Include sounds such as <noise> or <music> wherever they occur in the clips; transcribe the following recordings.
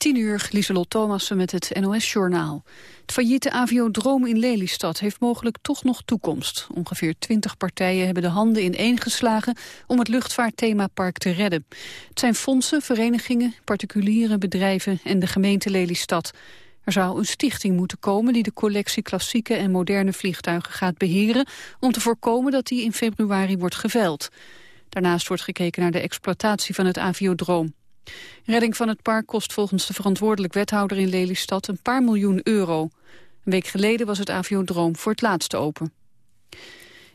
10 uur, Lieselot Thomassen met het NOS-journaal. Het failliete aviodroom in Lelystad heeft mogelijk toch nog toekomst. Ongeveer 20 partijen hebben de handen in één geslagen om het luchtvaartthemapark te redden. Het zijn fondsen, verenigingen, particuliere bedrijven en de gemeente Lelystad. Er zou een stichting moeten komen die de collectie klassieke en moderne vliegtuigen gaat beheren... om te voorkomen dat die in februari wordt geveild. Daarnaast wordt gekeken naar de exploitatie van het aviodroom. Redding van het park kost volgens de verantwoordelijk wethouder in Lelystad een paar miljoen euro. Een week geleden was het aviodroom voor het laatst open.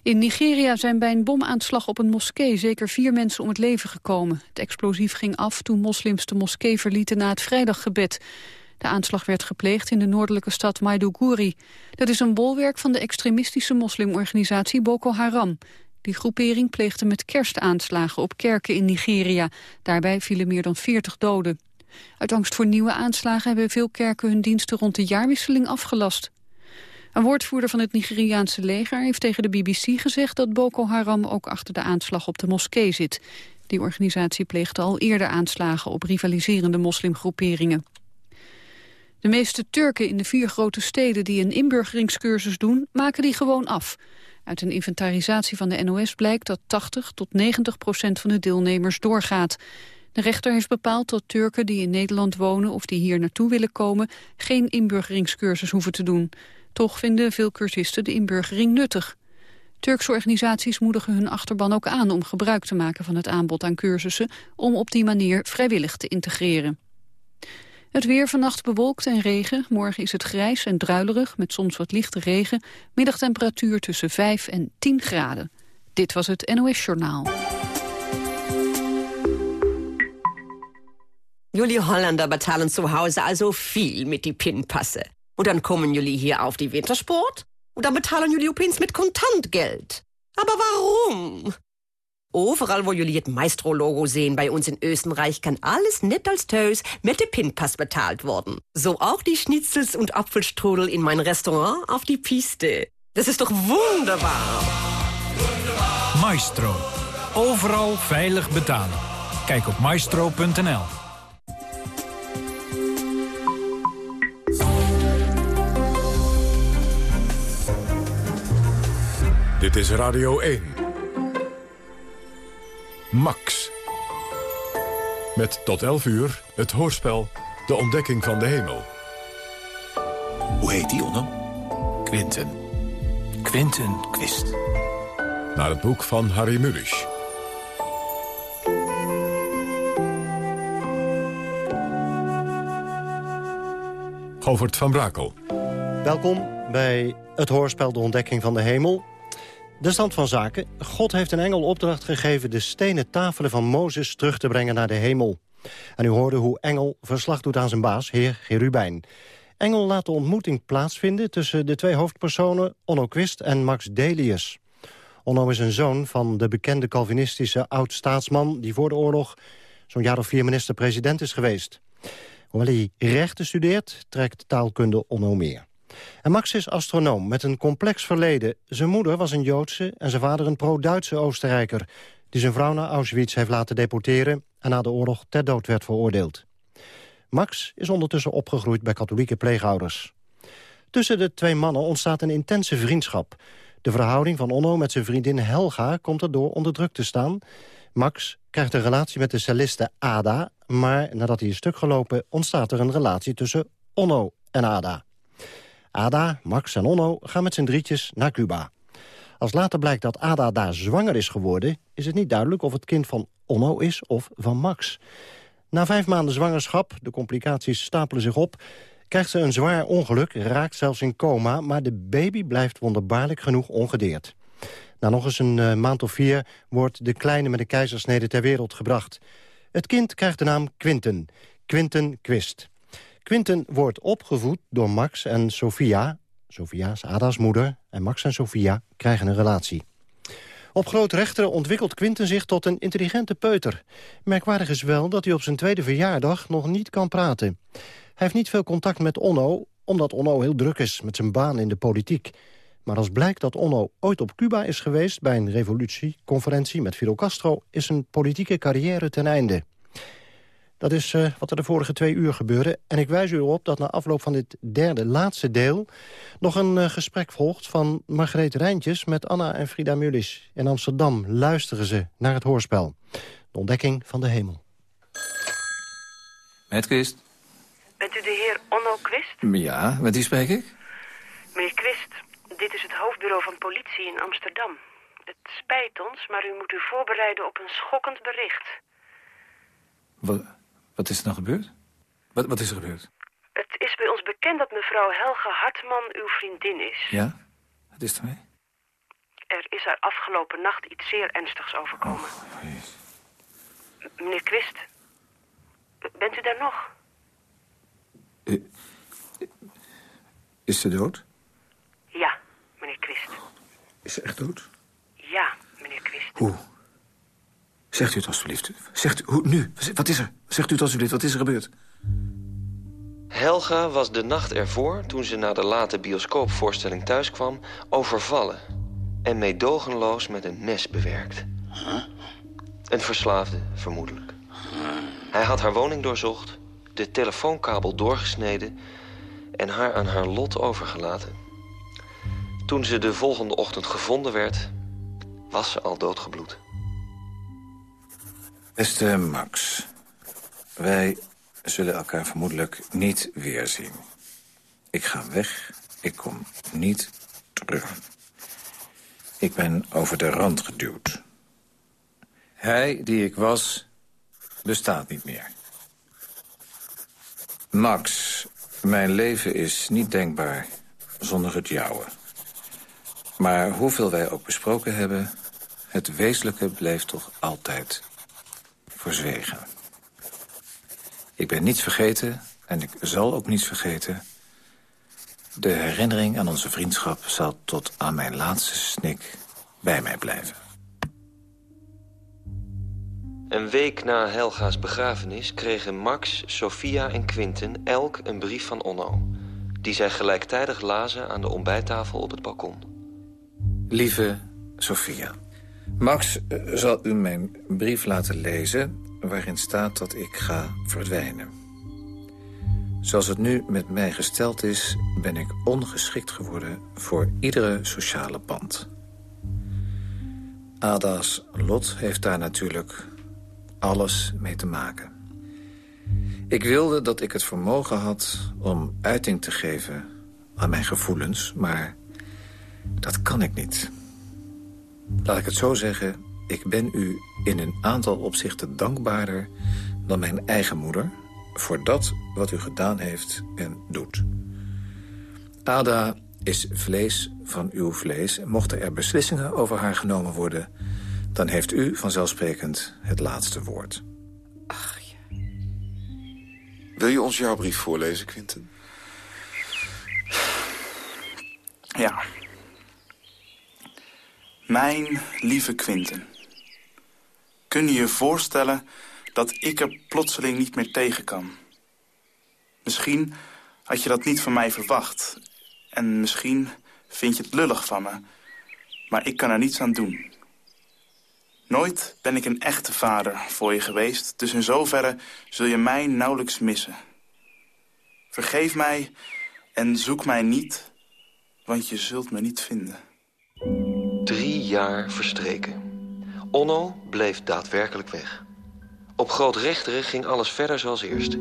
In Nigeria zijn bij een bomaanslag op een moskee zeker vier mensen om het leven gekomen. Het explosief ging af toen moslims de moskee verlieten na het vrijdaggebed. De aanslag werd gepleegd in de noordelijke stad Maiduguri. Dat is een bolwerk van de extremistische moslimorganisatie Boko Haram. Die groepering pleegde met kerstaanslagen op kerken in Nigeria. Daarbij vielen meer dan 40 doden. Uit angst voor nieuwe aanslagen hebben veel kerken hun diensten rond de jaarwisseling afgelast. Een woordvoerder van het Nigeriaanse leger heeft tegen de BBC gezegd dat Boko Haram ook achter de aanslag op de moskee zit. Die organisatie pleegde al eerder aanslagen op rivaliserende moslimgroeperingen. De meeste Turken in de vier grote steden die een inburgeringscursus doen, maken die gewoon af. Uit een inventarisatie van de NOS blijkt dat 80 tot 90 procent van de deelnemers doorgaat. De rechter heeft bepaald dat Turken die in Nederland wonen of die hier naartoe willen komen geen inburgeringscursus hoeven te doen. Toch vinden veel cursisten de inburgering nuttig. Turkse organisaties moedigen hun achterban ook aan om gebruik te maken van het aanbod aan cursussen om op die manier vrijwillig te integreren. Het weer vannacht bewolkt en regen. Morgen is het grijs en druilerig met soms wat lichte regen. Middagtemperatuur tussen 5 en 10 graden. Dit was het NOS Journaal. Jullie Holländer betalen zu Hause also viel mit die Pinpasse. Und dann kommen jullie hier auf die Wintersport? Und dann betalen jullie opeens mit Kontantgeld. Aber warum? Overal wo jullie het Maestro-Logo sehen bei uns in Österreich, kann alles net als Tös mit dem Pinpass bezahlt worden. So auch die Schnitzels und Apfelstrudel in mein Restaurant auf die Piste. Das ist doch wunderbar. Maestro. Overal veilig betalen. Kijk op maestro.nl. Dit is Radio 1. Max. Met tot 11 uur het hoorspel De Ontdekking van de Hemel. Hoe heet die, Onno? Quinten. Quinten Quist. Naar het boek van Harry Mulisch. Govert van Brakel. Welkom bij het hoorspel De Ontdekking van de Hemel. De stand van zaken. God heeft een engel opdracht gegeven... de stenen tafelen van Mozes terug te brengen naar de hemel. En u hoorde hoe Engel verslag doet aan zijn baas, heer Gerubijn. Engel laat de ontmoeting plaatsvinden tussen de twee hoofdpersonen... Onno Quist en Max Delius. Onno is een zoon van de bekende Calvinistische oud-staatsman... die voor de oorlog zo'n jaar of vier minister-president is geweest. Hoewel hij rechten studeert, trekt taalkunde Onno meer. Max is astronoom met een complex verleden. Zijn moeder was een Joodse en zijn vader een pro-Duitse Oostenrijker... die zijn vrouw naar Auschwitz heeft laten deporteren... en na de oorlog ter dood werd veroordeeld. Max is ondertussen opgegroeid bij katholieke pleegouders. Tussen de twee mannen ontstaat een intense vriendschap. De verhouding van Onno met zijn vriendin Helga komt erdoor onder druk te staan. Max krijgt een relatie met de celliste Ada... maar nadat hij is stuk gelopen ontstaat er een relatie tussen Onno en Ada. Ada, Max en Onno gaan met z'n drietjes naar Cuba. Als later blijkt dat Ada daar zwanger is geworden... is het niet duidelijk of het kind van Onno is of van Max. Na vijf maanden zwangerschap, de complicaties stapelen zich op... krijgt ze een zwaar ongeluk, raakt zelfs in coma... maar de baby blijft wonderbaarlijk genoeg ongedeerd. Na nog eens een uh, maand of vier wordt de kleine met de keizersnede ter wereld gebracht. Het kind krijgt de naam Quinten, Quinten Quist. Quinten wordt opgevoed door Max en Sophia. Sophia is Ada's moeder en Max en Sophia krijgen een relatie. Op grote rechter ontwikkelt Quinten zich tot een intelligente peuter. Merkwaardig is wel dat hij op zijn tweede verjaardag nog niet kan praten. Hij heeft niet veel contact met Onno, omdat Onno heel druk is met zijn baan in de politiek. Maar als blijkt dat Onno ooit op Cuba is geweest... bij een revolutieconferentie met Fidel Castro... is zijn politieke carrière ten einde. Dat is uh, wat er de vorige twee uur gebeurde. En ik wijs u op dat na afloop van dit derde, laatste deel... nog een uh, gesprek volgt van Margreet Rijntjes met Anna en Frida Mullis. In Amsterdam luisteren ze naar het hoorspel. De ontdekking van de hemel. Met Quist. Bent u de heer Onno Quist? Ja, met wie spreek ik? Meneer Quist, dit is het hoofdbureau van politie in Amsterdam. Het spijt ons, maar u moet u voorbereiden op een schokkend bericht. Wat, wat is er nou gebeurd? Wat, wat is er gebeurd? Het is bij ons bekend dat mevrouw Helga Hartman uw vriendin is. Ja? Wat is ermee? Er is haar afgelopen nacht iets zeer ernstigs overkomen. Oh, Meneer Quist, bent u daar nog? Is ze dood? Ja, meneer Quist. Is ze echt dood? Ja, meneer Quist. Hoe? Zegt u het alstublieft. Zegt u, hoe, nu? Wat is er? Zegt u het alstublieft, wat is er gebeurd? Helga was de nacht ervoor, toen ze na de late bioscoopvoorstelling thuiskwam... overvallen en meedogenloos met een mes bewerkt. Een verslaafde, vermoedelijk. Hij had haar woning doorzocht, de telefoonkabel doorgesneden... en haar aan haar lot overgelaten. Toen ze de volgende ochtend gevonden werd, was ze al doodgebloed. Beste Max, wij zullen elkaar vermoedelijk niet weerzien. Ik ga weg, ik kom niet terug. Ik ben over de rand geduwd. Hij die ik was, bestaat niet meer. Max, mijn leven is niet denkbaar zonder het jouwe. Maar hoeveel wij ook besproken hebben... het wezenlijke bleef toch altijd verzwegen. Ik ben niets vergeten en ik zal ook niets vergeten. De herinnering aan onze vriendschap zal tot aan mijn laatste snik bij mij blijven. Een week na Helga's begrafenis kregen Max, Sophia en Quinten elk een brief van Onno... die zij gelijktijdig lazen aan de ontbijttafel op het balkon. Lieve Sophia, Max eh, zal u mijn brief laten lezen... waarin staat dat ik ga verdwijnen. Zoals het nu met mij gesteld is... ben ik ongeschikt geworden voor iedere sociale band. Ada's lot heeft daar natuurlijk alles mee te maken. Ik wilde dat ik het vermogen had om uiting te geven aan mijn gevoelens... maar dat kan ik niet. Laat ik het zo zeggen, ik ben u in een aantal opzichten dankbaarder... dan mijn eigen moeder voor dat wat u gedaan heeft en doet. Ada is vlees van uw vlees. Mochten er beslissingen over haar genomen worden... dan heeft u vanzelfsprekend het laatste woord. Ach ja. Wil je ons jouw brief voorlezen, Quinten? Ja. Mijn lieve Quinten. Kun je je voorstellen dat ik er plotseling niet meer tegen kan? Misschien had je dat niet van mij verwacht. En misschien vind je het lullig van me. Maar ik kan er niets aan doen. Nooit ben ik een echte vader voor je geweest... dus in zoverre zul je mij nauwelijks missen. Vergeef mij en zoek mij niet, want je zult me niet vinden. Drie jaar verstreken. Onno bleef daadwerkelijk weg. Op Grootrechteren ging alles verder zoals eerst.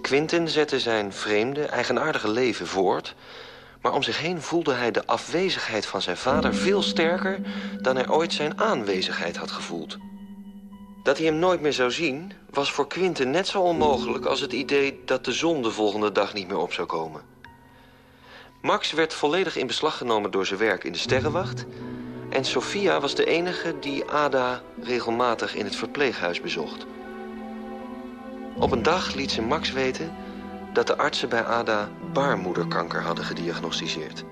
Quinten zette zijn vreemde, eigenaardige leven voort... maar om zich heen voelde hij de afwezigheid van zijn vader veel sterker... dan hij ooit zijn aanwezigheid had gevoeld. Dat hij hem nooit meer zou zien, was voor Quinten net zo onmogelijk... als het idee dat de zon de volgende dag niet meer op zou komen. Max werd volledig in beslag genomen door zijn werk in de sterrenwacht... en Sophia was de enige die Ada regelmatig in het verpleeghuis bezocht. Op een dag liet ze Max weten dat de artsen bij Ada baarmoederkanker hadden gediagnosticeerd.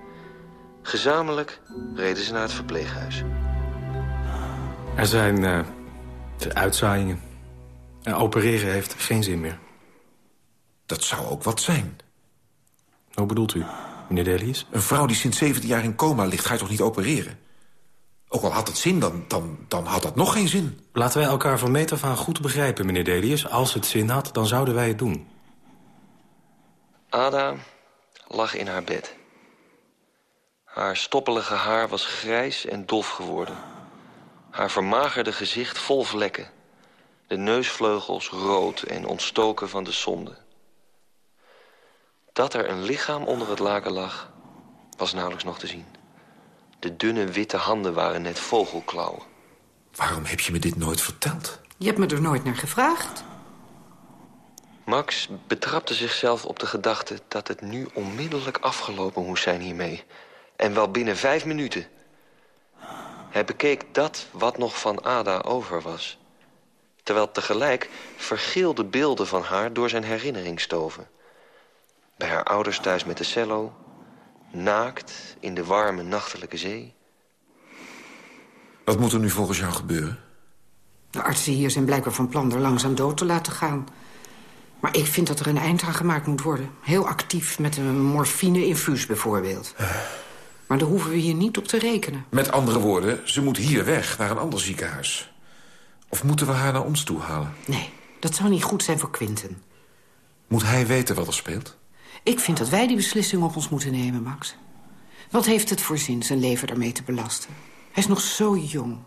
Gezamenlijk reden ze naar het verpleeghuis. Er zijn uh, uitzaaiingen. En opereren heeft geen zin meer. Dat zou ook wat zijn. Hoe bedoelt u, meneer Delius? Een vrouw die sinds 17 jaar in coma ligt, ga je toch niet opereren? Ook al had het zin, dan, dan, dan had dat nog geen zin. Laten wij elkaar van meet af aan goed begrijpen, meneer Delius. Als het zin had, dan zouden wij het doen. Ada lag in haar bed. Haar stoppelige haar was grijs en dof geworden. Haar vermagerde gezicht vol vlekken. De neusvleugels rood en ontstoken van de zonde. Dat er een lichaam onder het laken lag, was nauwelijks nog te zien. De dunne witte handen waren net vogelklauwen. Waarom heb je me dit nooit verteld? Je hebt me er nooit naar gevraagd. Max betrapte zichzelf op de gedachte dat het nu onmiddellijk afgelopen moest zijn hiermee. En wel binnen vijf minuten. Hij bekeek dat wat nog van Ada over was. Terwijl tegelijk vergeelde beelden van haar door zijn herinnering stoven. Bij haar ouders thuis met de cello. Naakt in de warme nachtelijke zee. Wat moet er nu volgens jou gebeuren? De artsen hier zijn blijkbaar van plan er langzaam dood te laten gaan. Maar ik vind dat er een eind aan gemaakt moet worden. Heel actief, met een morfine-infuus bijvoorbeeld. Maar daar hoeven we hier niet op te rekenen. Met andere woorden, ze moet hier weg, naar een ander ziekenhuis. Of moeten we haar naar ons toe halen? Nee, dat zou niet goed zijn voor Quinten. Moet hij weten wat er speelt? Ik vind dat wij die beslissing op ons moeten nemen, Max. Wat heeft het voor zin zijn leven daarmee te belasten? Hij is nog zo jong.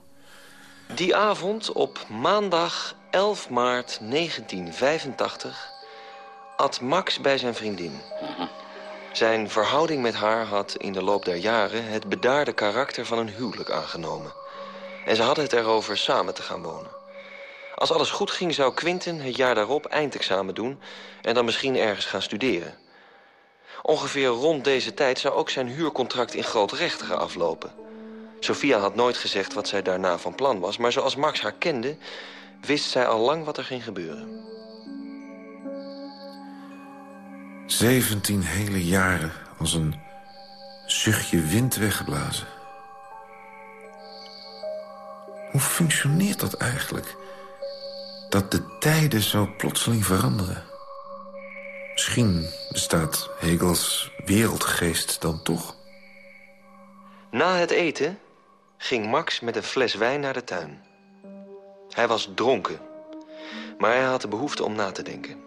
Die avond, op maandag 11 maart 1985... at Max bij zijn vriendin. Zijn verhouding met haar had in de loop der jaren... het bedaarde karakter van een huwelijk aangenomen. En ze hadden het erover samen te gaan wonen. Als alles goed ging, zou Quinten het jaar daarop eindexamen doen... en dan misschien ergens gaan studeren. Ongeveer rond deze tijd zou ook zijn huurcontract in Grootrechteren aflopen. Sophia had nooit gezegd wat zij daarna van plan was... maar zoals Max haar kende, wist zij al lang wat er ging gebeuren. Zeventien hele jaren als een zuchtje wind weggeblazen. Hoe functioneert dat eigenlijk? Dat de tijden zo plotseling veranderen. Misschien bestaat Hegels wereldgeest dan toch? Na het eten ging Max met een fles wijn naar de tuin. Hij was dronken, maar hij had de behoefte om na te denken.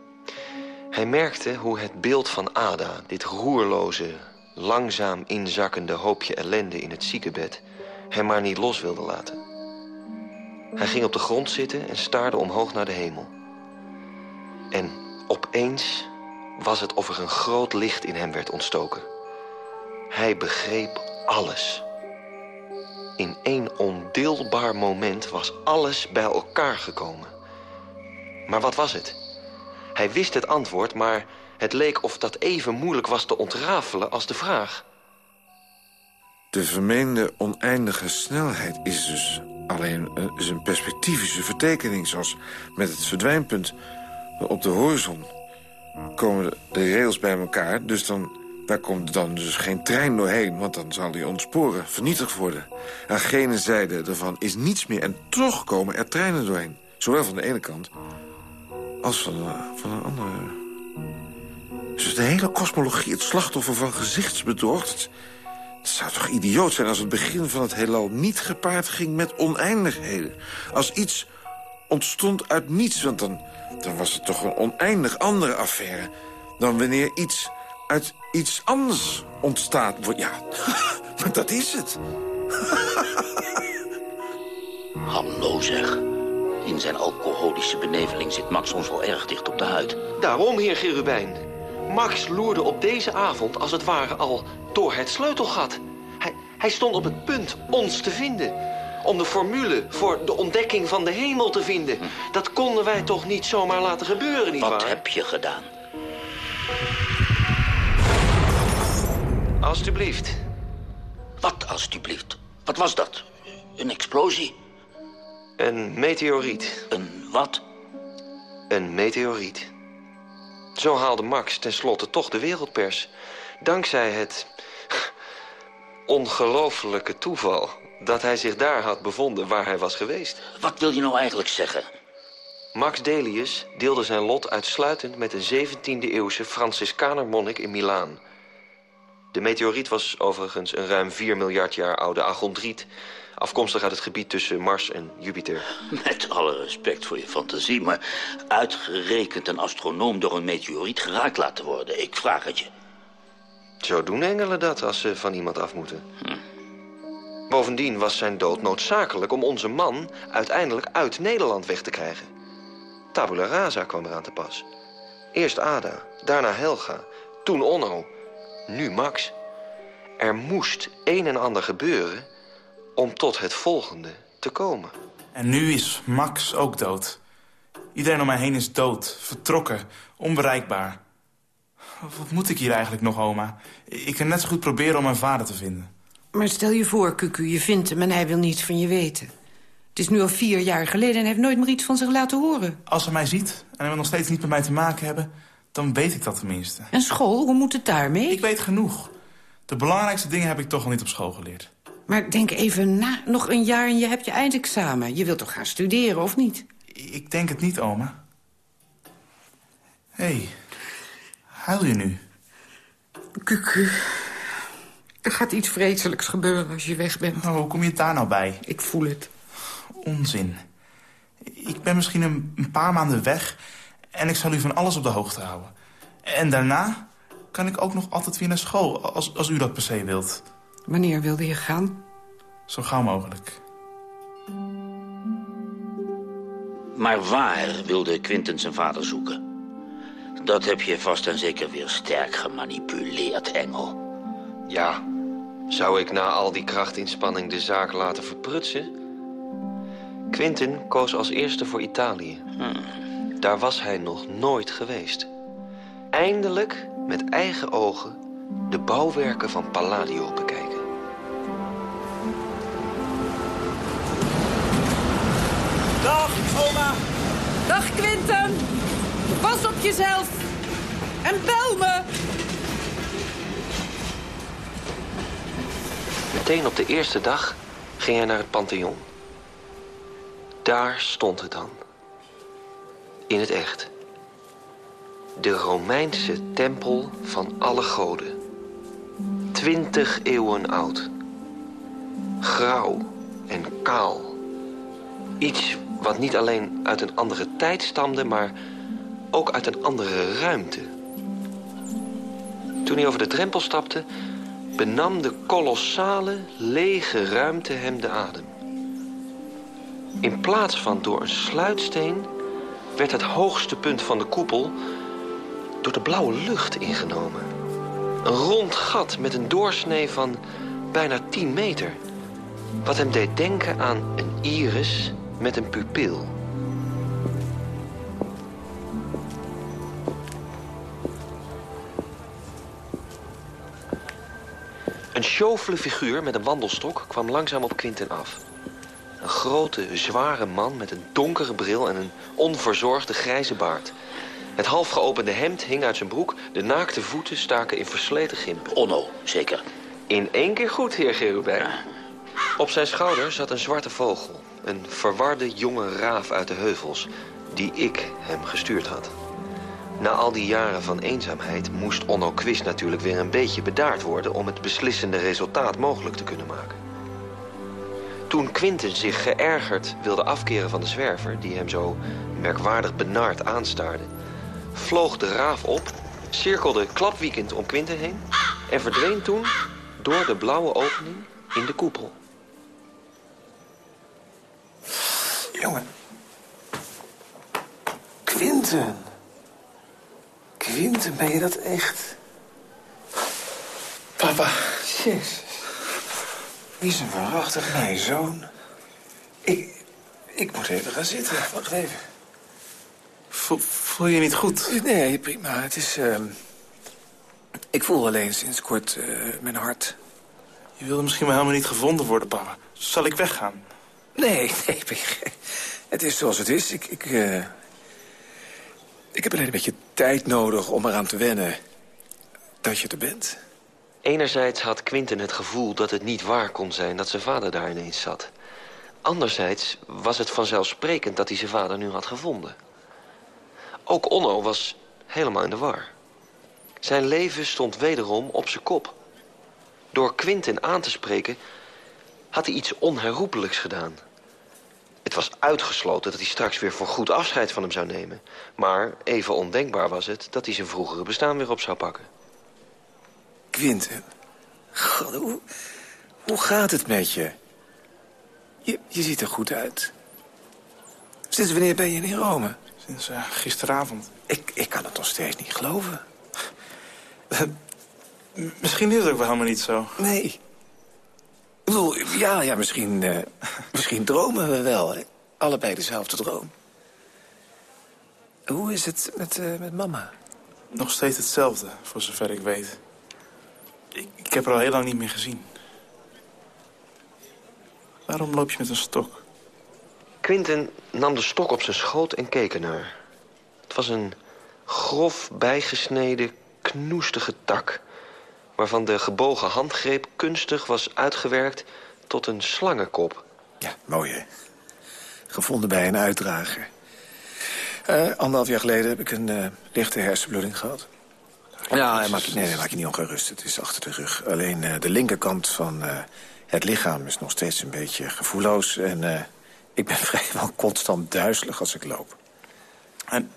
Hij merkte hoe het beeld van Ada, dit roerloze, langzaam inzakkende hoopje ellende in het ziekenbed, hem maar niet los wilde laten. Hij ging op de grond zitten en staarde omhoog naar de hemel. En opeens was het of er een groot licht in hem werd ontstoken. Hij begreep alles. In één ondeelbaar moment was alles bij elkaar gekomen. Maar wat was het? Hij wist het antwoord, maar het leek of dat even moeilijk was te ontrafelen als de vraag. De vermeende oneindige snelheid is dus alleen een, is perspectivische vertekening... zoals met het verdwijnpunt op de horizon komen de rails bij elkaar. Dus dan, daar komt dan dus geen trein doorheen, want dan zal die ontsporen, vernietigd worden. Aan gene zijde ervan is niets meer en toch komen er treinen doorheen. Zowel van de ene kant als van, de, van een andere. Dus de hele kosmologie het slachtoffer van gezichtsbedrog... Het, het zou toch idioot zijn als het begin van het heelal niet gepaard ging met oneindigheden. Als iets ontstond uit niets, want dan, dan was het toch een oneindig andere affaire... dan wanneer iets uit iets anders ontstaat. Ja, <laughs> maar dat is het. <laughs> Hallo zeg. In zijn alcoholische beneveling zit Max ons wel erg dicht op de huid. Daarom, heer Gerubijn. Max loerde op deze avond als het ware al door het sleutelgat. Hij, hij stond op het punt ons te vinden. Om de formule voor de ontdekking van de hemel te vinden. Dat konden wij toch niet zomaar laten gebeuren, nietwaar? Wat heb je gedaan? Alsjeblieft. Wat alsjeblieft? Wat was dat? Een explosie? Een meteoriet. Een wat? Een meteoriet. Zo haalde Max tenslotte toch de wereldpers. Dankzij het ongelofelijke toeval dat hij zich daar had bevonden waar hij was geweest. Wat wil je nou eigenlijk zeggen? Max Delius deelde zijn lot uitsluitend met een 17e-eeuwse Franciscaner-monnik in Milaan. De meteoriet was overigens een ruim 4 miljard jaar oude agondriet... afkomstig uit het gebied tussen Mars en Jupiter. Met alle respect voor je fantasie, maar uitgerekend een astronoom door een meteoriet geraakt laten worden. Ik vraag het je. Zo doen engelen dat als ze van iemand af moeten. Bovendien was zijn dood noodzakelijk om onze man uiteindelijk uit Nederland weg te krijgen. Tabula rasa kwam eraan te pas. Eerst Ada, daarna Helga, toen Onno, nu Max. Er moest een en ander gebeuren om tot het volgende te komen. En nu is Max ook dood. Iedereen om mij heen is dood, vertrokken, onbereikbaar. Wat moet ik hier eigenlijk nog, oma? Ik kan net zo goed proberen om mijn vader te vinden. Maar stel je voor, Kuku, je vindt hem en hij wil niets van je weten. Het is nu al vier jaar geleden en hij heeft nooit meer iets van zich laten horen. Als hij mij ziet en hij wil nog steeds niet met mij te maken hebben... dan weet ik dat tenminste. En school, hoe moet het daarmee? Ik weet genoeg. De belangrijkste dingen heb ik toch al niet op school geleerd. Maar denk even na, nog een jaar en je hebt je eindexamen. Je wilt toch gaan studeren, of niet? Ik denk het niet, oma. Hé, hey, huil je nu? Kuku, er gaat iets vreselijks gebeuren als je weg bent. Oh, hoe kom je daar nou bij? Ik voel het. Onzin. Ik ben misschien een, een paar maanden weg... en ik zal u van alles op de hoogte houden. En daarna kan ik ook nog altijd weer naar school, als, als u dat per se wilt. Wanneer wilde je gaan? Zo gauw mogelijk. Maar waar wilde Quinten zijn vader zoeken? Dat heb je vast en zeker weer sterk gemanipuleerd, Engel. Ja, zou ik na al die krachtinspanning de zaak laten verprutsen? Quinten koos als eerste voor Italië. Daar was hij nog nooit geweest. Eindelijk met eigen ogen de bouwwerken van Palladio bekijken. Dag, oma. Dag, Quinten. Pas op jezelf. En bel me. Meteen op de eerste dag ging hij naar het Pantheon. Daar stond het dan. In het echt. De Romeinse tempel van alle goden. Twintig eeuwen oud. Grauw en kaal. Iets wat niet alleen uit een andere tijd stamde, maar ook uit een andere ruimte. Toen hij over de drempel stapte, benam de kolossale, lege ruimte hem de adem. In plaats van door een sluitsteen werd het hoogste punt van de koepel door de blauwe lucht ingenomen. Een rond gat met een doorsnee van bijna 10 meter. Wat hem deed denken aan een iris met een pupil. Een sjofele figuur met een wandelstok kwam langzaam op Quinten af. Een grote, zware man met een donkere bril en een onverzorgde grijze baard. Het half geopende hemd hing uit zijn broek. De naakte voeten staken in versleten gimpen. Onno, zeker. In één keer goed, heer Gerubijn. Op zijn schouder zat een zwarte vogel. Een verwarde jonge raaf uit de heuvels, die ik hem gestuurd had. Na al die jaren van eenzaamheid moest Onno Quist natuurlijk weer een beetje bedaard worden... om het beslissende resultaat mogelijk te kunnen maken. Toen Quinten zich geërgerd wilde afkeren van de zwerver... die hem zo merkwaardig benard aanstaarde... vloog de raaf op, cirkelde klapwiekend om Quinten heen... en verdween toen door de blauwe opening in de koepel. Jongen. Quinten. Quinten, ben je dat echt? Papa. Jezus. Wie is een waarachtig mijn zoon? Ik, ik moet even gaan zitten. Wacht even. Voel, voel je niet goed? Nee, prima. Het is... ehm, ik voel alleen sinds kort eh, mijn hart. Je wilde misschien wel helemaal niet gevonden worden, papa. Zal ik weggaan? Nee, nee. Het is zoals het is. Ik, ik, eh, ik heb alleen een beetje tijd nodig om eraan te wennen dat je er bent. Enerzijds had Quinten het gevoel dat het niet waar kon zijn dat zijn vader daar ineens zat. Anderzijds was het vanzelfsprekend dat hij zijn vader nu had gevonden. Ook Onno was helemaal in de war. Zijn leven stond wederom op zijn kop. Door Quinten aan te spreken had hij iets onherroepelijks gedaan. Het was uitgesloten dat hij straks weer voor goed afscheid van hem zou nemen. Maar even ondenkbaar was het dat hij zijn vroegere bestaan weer op zou pakken. Quinten, God, hoe, hoe gaat het met je? je? Je ziet er goed uit. Sinds wanneer ben je in Rome? Sinds uh, gisteravond. Ik, ik kan het nog steeds niet geloven. Misschien is het ook wel helemaal niet zo. Nee. Ik bedoel, ja, ja misschien, uh, misschien dromen we wel. Hè? Allebei dezelfde droom. Hoe is het met, uh, met mama? Nog steeds hetzelfde, voor zover ik weet. Ik, ik heb haar al heel lang niet meer gezien. Waarom loop je met een stok? Quinten nam de stok op zijn schoot en keek ernaar. Het was een grof bijgesneden, knoestige tak... waarvan de gebogen handgreep kunstig was uitgewerkt tot een slangenkop. Ja, mooi hè. Gevonden bij een uitdrager. Uh, anderhalf jaar geleden heb ik een uh, lichte hersenbloeding gehad. Ja, maak je, nee, maak je niet ongerust. Het is achter de rug. Alleen uh, de linkerkant van het lichaam is nog steeds een beetje gevoelloos. En ik ben <laughs> vrijwel constant duizelig als ik loop. En,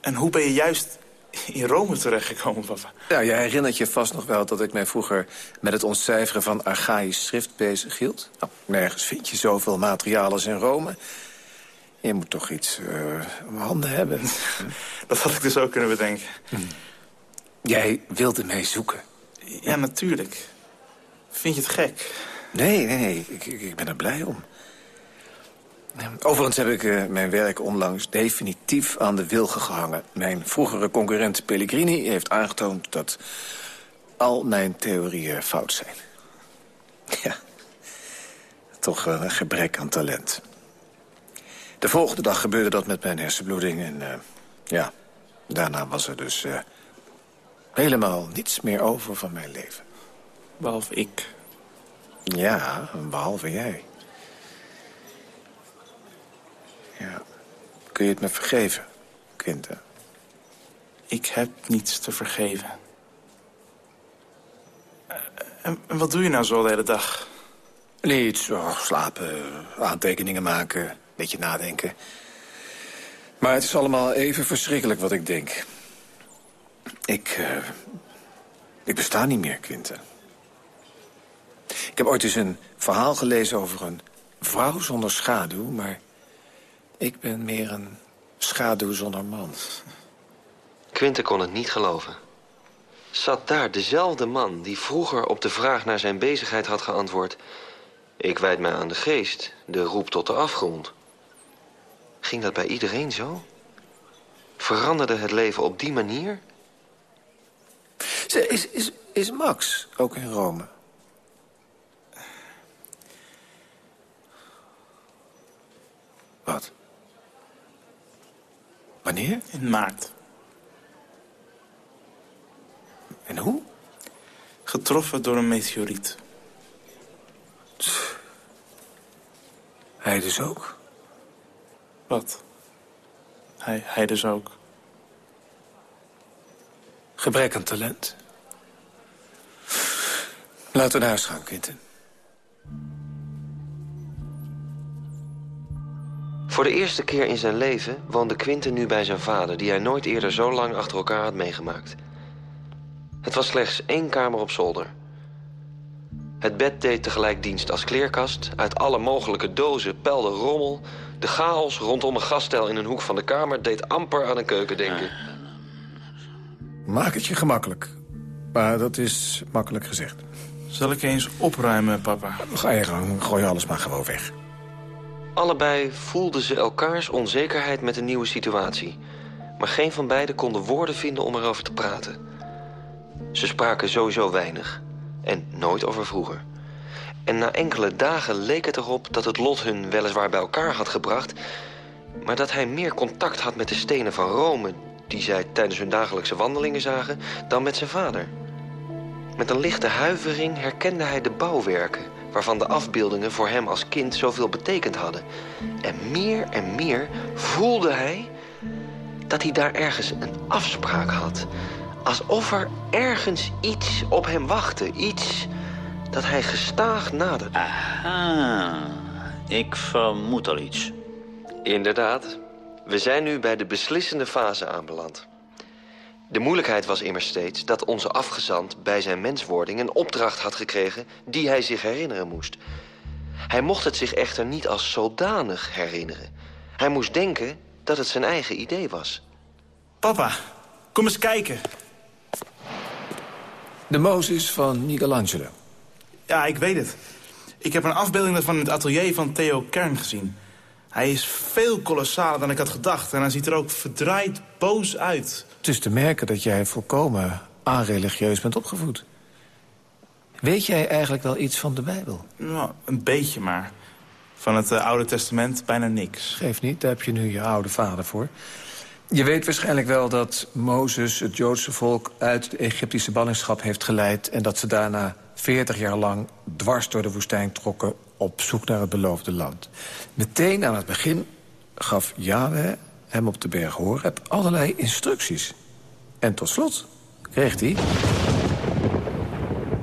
en hoe ben je juist in Rome terechtgekomen, papa? Ja, je herinnert je vast nog wel dat ik mij vroeger... met het ontcijferen van archaïsch schrift bezig hield. Nou, nergens vind je zoveel materiaal als in Rome. Je moet toch iets uh, om handen hebben. <laughs> dat had ik dus ook kunnen bedenken. Hm. Jij wilde mij zoeken. Ja, natuurlijk. Vind je het gek? Nee, nee, nee. Ik, ik ben er blij om. Overigens heb ik uh, mijn werk onlangs definitief aan de wilgen gehangen. Mijn vroegere concurrent Pellegrini heeft aangetoond dat al mijn theorieën fout zijn. <laughs> Ja, toch een gebrek aan talent. De volgende dag gebeurde dat met mijn hersenbloeding en uh, ja, daarna was er dus uh, helemaal niets meer over van mijn leven. Behalve ik. Ja, behalve jij. Ja. Kun je het me vergeven, Quinten? Ik heb niets te vergeven. En wat doe je nou zo de hele dag? Niets. Oh, slapen, aantekeningen maken, een beetje nadenken. Maar het is allemaal even verschrikkelijk wat ik denk. Ik, uh, ik besta niet meer, Quinten. Ik heb ooit eens een verhaal gelezen over een vrouw zonder schaduw... maar ik ben meer een schaduw zonder man. Quinten kon het niet geloven. Zat daar dezelfde man die vroeger op de vraag naar zijn bezigheid had geantwoord... Ik wijd mij aan de geest, de roep tot de afgrond. Ging dat bij iedereen zo? Veranderde het leven op die manier? Is, is, is Max ook in Rome? Wat? Wanneer? In maart. En hoe? Getroffen door een meteoriet. Hij dus ook? Wat? Hij, hij dus ook. Gebrek aan talent. Laten we naar huis gaan, Quinten. Voor de eerste keer in zijn leven woonde Quinten nu bij zijn vader... die hij nooit eerder zo lang achter elkaar had meegemaakt. Het was slechts één kamer op zolder. Het bed deed tegelijk dienst als kleerkast. Uit alle mogelijke dozen pelde rommel. De chaos rondom een gaststel in een hoek van de kamer... deed amper aan een keuken denken. Maak het je gemakkelijk. Maar dat is makkelijk gezegd. Zal ik eens opruimen, papa? Ga je gang, gooi alles maar gewoon weg. Allebei voelden ze elkaars onzekerheid met de nieuwe situatie. Maar geen van beiden konden woorden vinden om erover te praten. Ze spraken sowieso weinig. En nooit over vroeger. En na enkele dagen leek het erop dat het lot hun weliswaar bij elkaar had gebracht... maar dat hij meer contact had met de stenen van Rome... die zij tijdens hun dagelijkse wandelingen zagen, dan met zijn vader. Met een lichte huivering herkende hij de bouwwerken waarvan de afbeeldingen voor hem als kind zoveel betekend hadden. En meer en meer voelde hij dat hij daar ergens een afspraak had. Alsof er ergens iets op hem wachtte. Iets dat hij gestaag naderde. Aha, ik vermoed al iets. Inderdaad. We zijn nu bij de beslissende fase aanbeland. De moeilijkheid was immers steeds dat onze afgezant bij zijn menswording een opdracht had gekregen die hij zich herinneren moest. Hij mocht het zich echter niet als zodanig herinneren. Hij moest denken dat het zijn eigen idee was. Papa, kom eens kijken. De Mozes van Michelangelo. Ja, ik weet het. Ik heb een afbeelding daarvan in het atelier van Theo Kern gezien. Hij is veel kolossaler dan ik had gedacht. En hij ziet er ook verdraaid boos uit. Het is te merken dat jij volkomen aanreligieus bent opgevoed. Weet jij eigenlijk wel iets van de Bijbel? Nou, een beetje maar. Van het eh, Oude Testament bijna niks. Geef niet, daar heb je nu je oude vader voor. Je weet waarschijnlijk wel dat Mozes het Joodse volk... uit de Egyptische ballingschap heeft geleid... en dat ze daarna 40 jaar lang dwars door de woestijn trokken... op zoek naar het beloofde land. Meteen aan het begin gaf Yahweh hem op de berg Horeb allerlei instructies. En tot slot kreeg hij...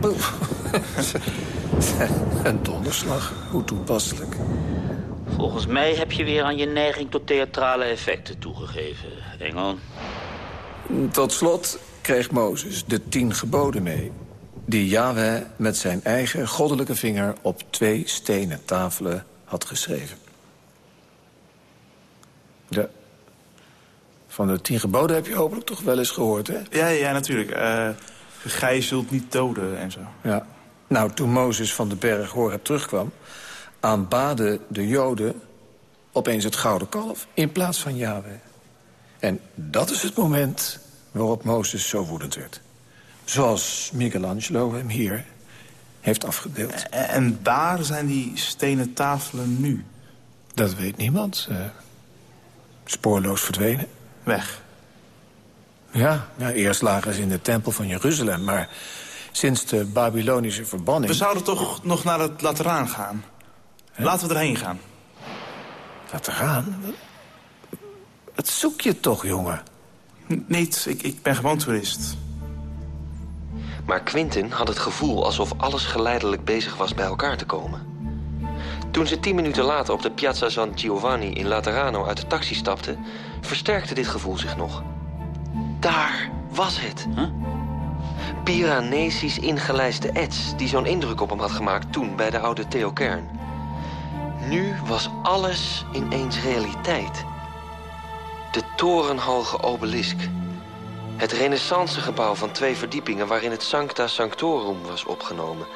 <laughs> Een donderslag, hoe toepasselijk. Volgens mij heb je weer aan je neiging tot theatrale effecten toegegeven, Engel. Tot slot kreeg Mozes de tien geboden mee... die Yahweh met zijn eigen goddelijke vinger op twee stenen tafelen had geschreven. De, van de tien geboden heb je hopelijk toch wel eens gehoord, hè? Ja, ja, natuurlijk. Uh, gij zult niet doden en zo. Ja. Nou, toen Mozes van de berg Horeb terugkwam... aanbaden de Joden opeens het gouden kalf in plaats van Yahweh. En dat is het moment waarop Mozes zo woedend werd. Zoals Michelangelo hem hier heeft afgedeeld. En, en waar zijn die stenen tafelen nu? Dat weet niemand. Uh, spoorloos verdwenen. Weg. Ja, eerst lagen ze in de tempel van Jeruzalem, maar sinds de Babylonische verbanning... We zouden toch nog naar het Lateraan gaan? Laten we erheen gaan. Lateraan? Wat zoek je toch, jongen? Niets, ik, ik ben gewoon toerist. Maar Quintin had het gevoel alsof alles geleidelijk bezig was bij elkaar te komen. Toen ze tien minuten later op de Piazza San Giovanni in Laterano uit de taxi stapte... versterkte dit gevoel zich nog. Daar was het. Huh? Piranesisch ingelijste ets die zo'n indruk op hem had gemaakt toen bij de oude Theo Kern. Nu was alles ineens realiteit. De torenhoge obelisk. Het renaissancegebouw van twee verdiepingen waarin het Sancta Sanctorum was opgenomen.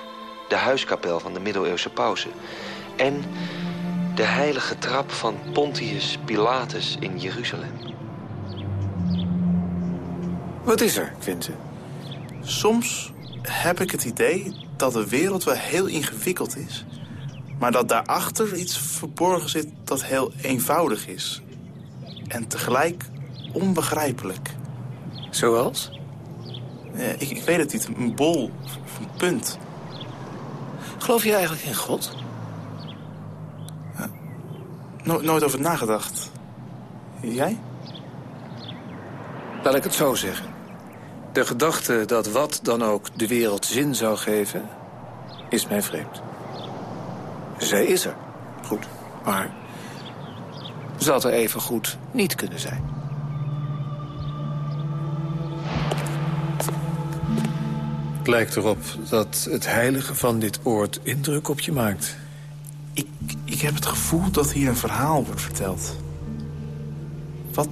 De huiskapel van de middeleeuwse pausen. En de heilige trap van Pontius Pilatus in Jeruzalem. Wat is er, Quinten? Soms heb ik het idee dat de wereld wel heel ingewikkeld is... maar dat daarachter iets verborgen zit dat heel eenvoudig is. En tegelijk onbegrijpelijk. Zoals? Ja, ik, ik weet het niet. Een bol of een punt. Geloof je eigenlijk in God? No nooit over nagedacht. Jij? Laat ik het zo zeggen. De gedachte dat wat dan ook de wereld zin zou geven, is mij vreemd. Zij is er, goed, maar ze had er even goed niet kunnen zijn. Het lijkt erop dat het heilige van dit oord indruk op je maakt. Ik, ik heb het gevoel dat hier een verhaal wordt verteld. Wat,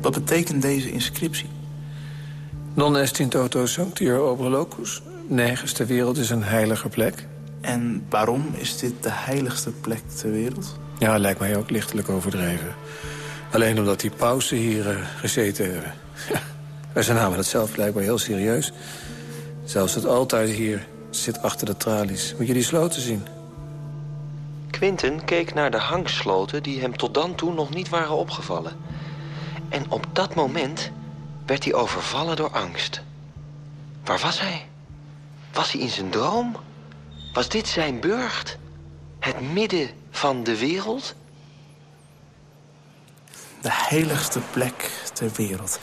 wat betekent deze inscriptie? Non est in toto sanctior. Nergens ter wereld is een heiliger plek. En waarom is dit de heiligste plek ter wereld? Ja, lijkt mij ook lichtelijk overdreven. Alleen omdat die pausen hier uh, gezeten hebben. Ze namen het zelf blijkbaar heel serieus. Zelfs het altaar hier zit achter de tralies. Moet je die sloten zien? Quinten keek naar de hangsloten die hem tot dan toe nog niet waren opgevallen. En op dat moment werd hij overvallen door angst. Waar was hij? Was hij in zijn droom? Was dit zijn burcht? Het midden van de wereld? De heiligste plek ter wereld.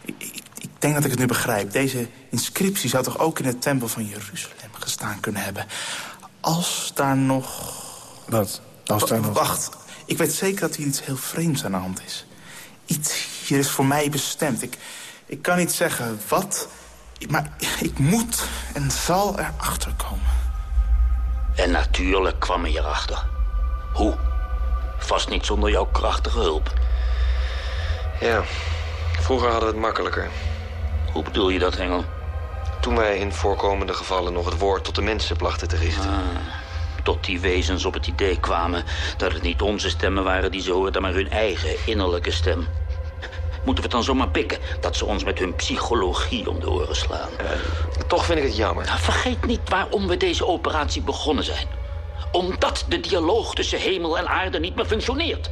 Ik, ik, ik denk dat ik het nu begrijp. Deze inscriptie zou toch ook in de tempel van Jeruzalem gestaan kunnen hebben. Als daar nog... Wat? Als daar nog... Wacht, ik weet zeker dat hier iets heel vreemds aan de hand is. Iets hier is voor mij bestemd. Ik, ik kan niet zeggen wat, maar ik moet en zal erachter komen. En natuurlijk kwam je erachter. Hoe? Vast niet zonder jouw krachtige hulp. Ja, vroeger hadden we het makkelijker. Hoe bedoel je dat, Engel? Toen wij in voorkomende gevallen nog het woord tot de mensen plachten te richten. Ah, tot die wezens op het idee kwamen dat het niet onze stemmen waren die ze hoorden, maar hun eigen innerlijke stem. Moeten we het dan zomaar pikken dat ze ons met hun psychologie om de oren slaan? Uh, toch vind ik het jammer. Nou, vergeet niet waarom we deze operatie begonnen zijn. Omdat de dialoog tussen hemel en aarde niet meer functioneert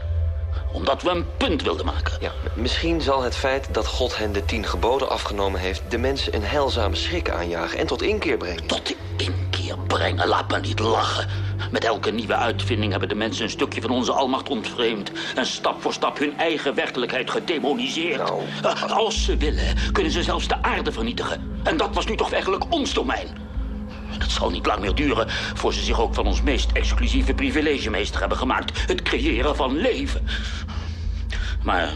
omdat we een punt wilden maken. Ja, misschien zal het feit dat God hen de tien geboden afgenomen heeft... de mensen een heilzame schrik aanjagen en tot inkeer brengen. Tot inkeer brengen? Laat me niet lachen. Met elke nieuwe uitvinding hebben de mensen een stukje van onze almacht ontvreemd... en stap voor stap hun eigen werkelijkheid gedemoniseerd. Nou, eh, Als ze willen, kunnen ze zelfs de aarde vernietigen. En dat was nu toch eigenlijk ons domein. Het zal niet lang meer duren voor ze zich ook van ons meest exclusieve privilegemeester hebben gemaakt. Het creëren van leven. Maar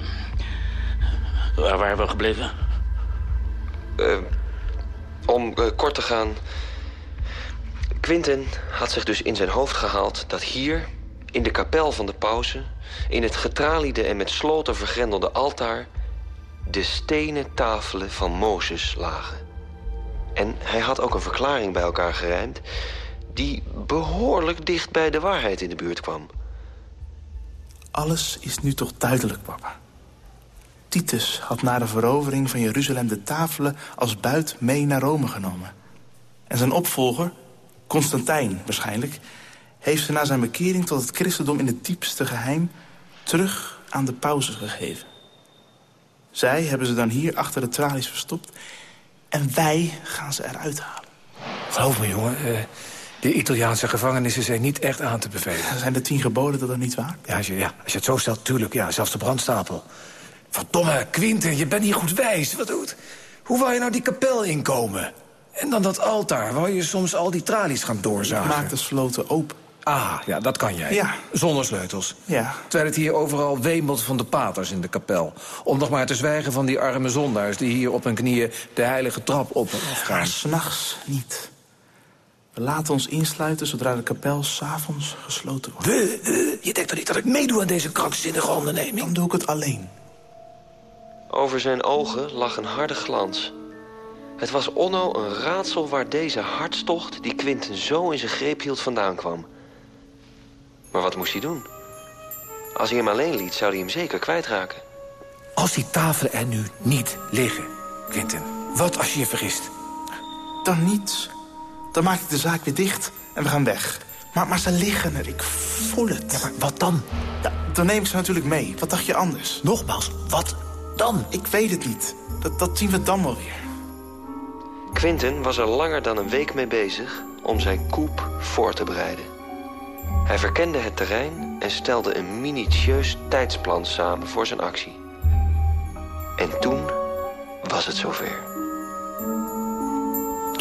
waar waren we gebleven? Uh, om uh, kort te gaan. Quinten had zich dus in zijn hoofd gehaald dat hier, in de kapel van de pauze... in het getraliede en met sloten vergrendelde altaar... de stenen tafelen van Mozes lagen. En hij had ook een verklaring bij elkaar gerijmd... die behoorlijk dicht bij de waarheid in de buurt kwam. Alles is nu toch duidelijk, papa. Titus had na de verovering van Jeruzalem de tafelen als buit mee naar Rome genomen. En zijn opvolger, Constantijn waarschijnlijk... heeft ze na zijn bekering tot het christendom in het diepste geheim... terug aan de pauzes gegeven. Zij hebben ze dan hier achter de tralies verstopt... En wij gaan ze eruit halen. Geloof me, jongen. Uh, de Italiaanse gevangenissen zijn niet echt aan te bevelen. Zijn de tien geboden dat dan niet waar? Ja als, je, ja, als je het zo stelt, tuurlijk. Ja, zelfs de brandstapel. Verdomme, Quinten, je bent niet goed wijs. Wat doet? Hoe wou je nou die kapel inkomen? En dan dat altaar, wou je soms al die tralies gaan doorzagen? Maak de sloten open. Ah, ja, dat kan jij. Ja. Zonder sleutels. Ja. Terwijl het hier overal wemelt van de paters in de kapel. Om nog maar te zwijgen van die arme zondaars... die hier op hun knieën de heilige trap op en af gaan. Maar s'nachts niet. We laten ons insluiten zodra de kapel s'avonds gesloten wordt. We, je denkt toch niet dat ik meedoe aan deze krankzinnige onderneming? Dan doe ik het alleen. Over zijn ogen lag een harde glans. Het was Onno een raadsel waar deze hartstocht... die Quinten zo in zijn greep hield vandaan kwam... Maar wat moest hij doen? Als hij hem alleen liet, zou hij hem zeker kwijtraken. Als die tafelen er nu niet liggen, Quinten. Wat als je je vergist? Dan niets. Dan maak ik de zaak weer dicht en we gaan weg. Maar, maar ze liggen er, ik voel het. Ja, maar wat dan? Ja, dan neem ik ze natuurlijk mee. Wat dacht je anders? Nogmaals, wat dan? Ik weet het niet. Dat, dat zien we dan wel weer. Quinten was er langer dan een week mee bezig om zijn koep voor te bereiden. Hij verkende het terrein en stelde een minutieus tijdsplan samen voor zijn actie. En toen was het zover.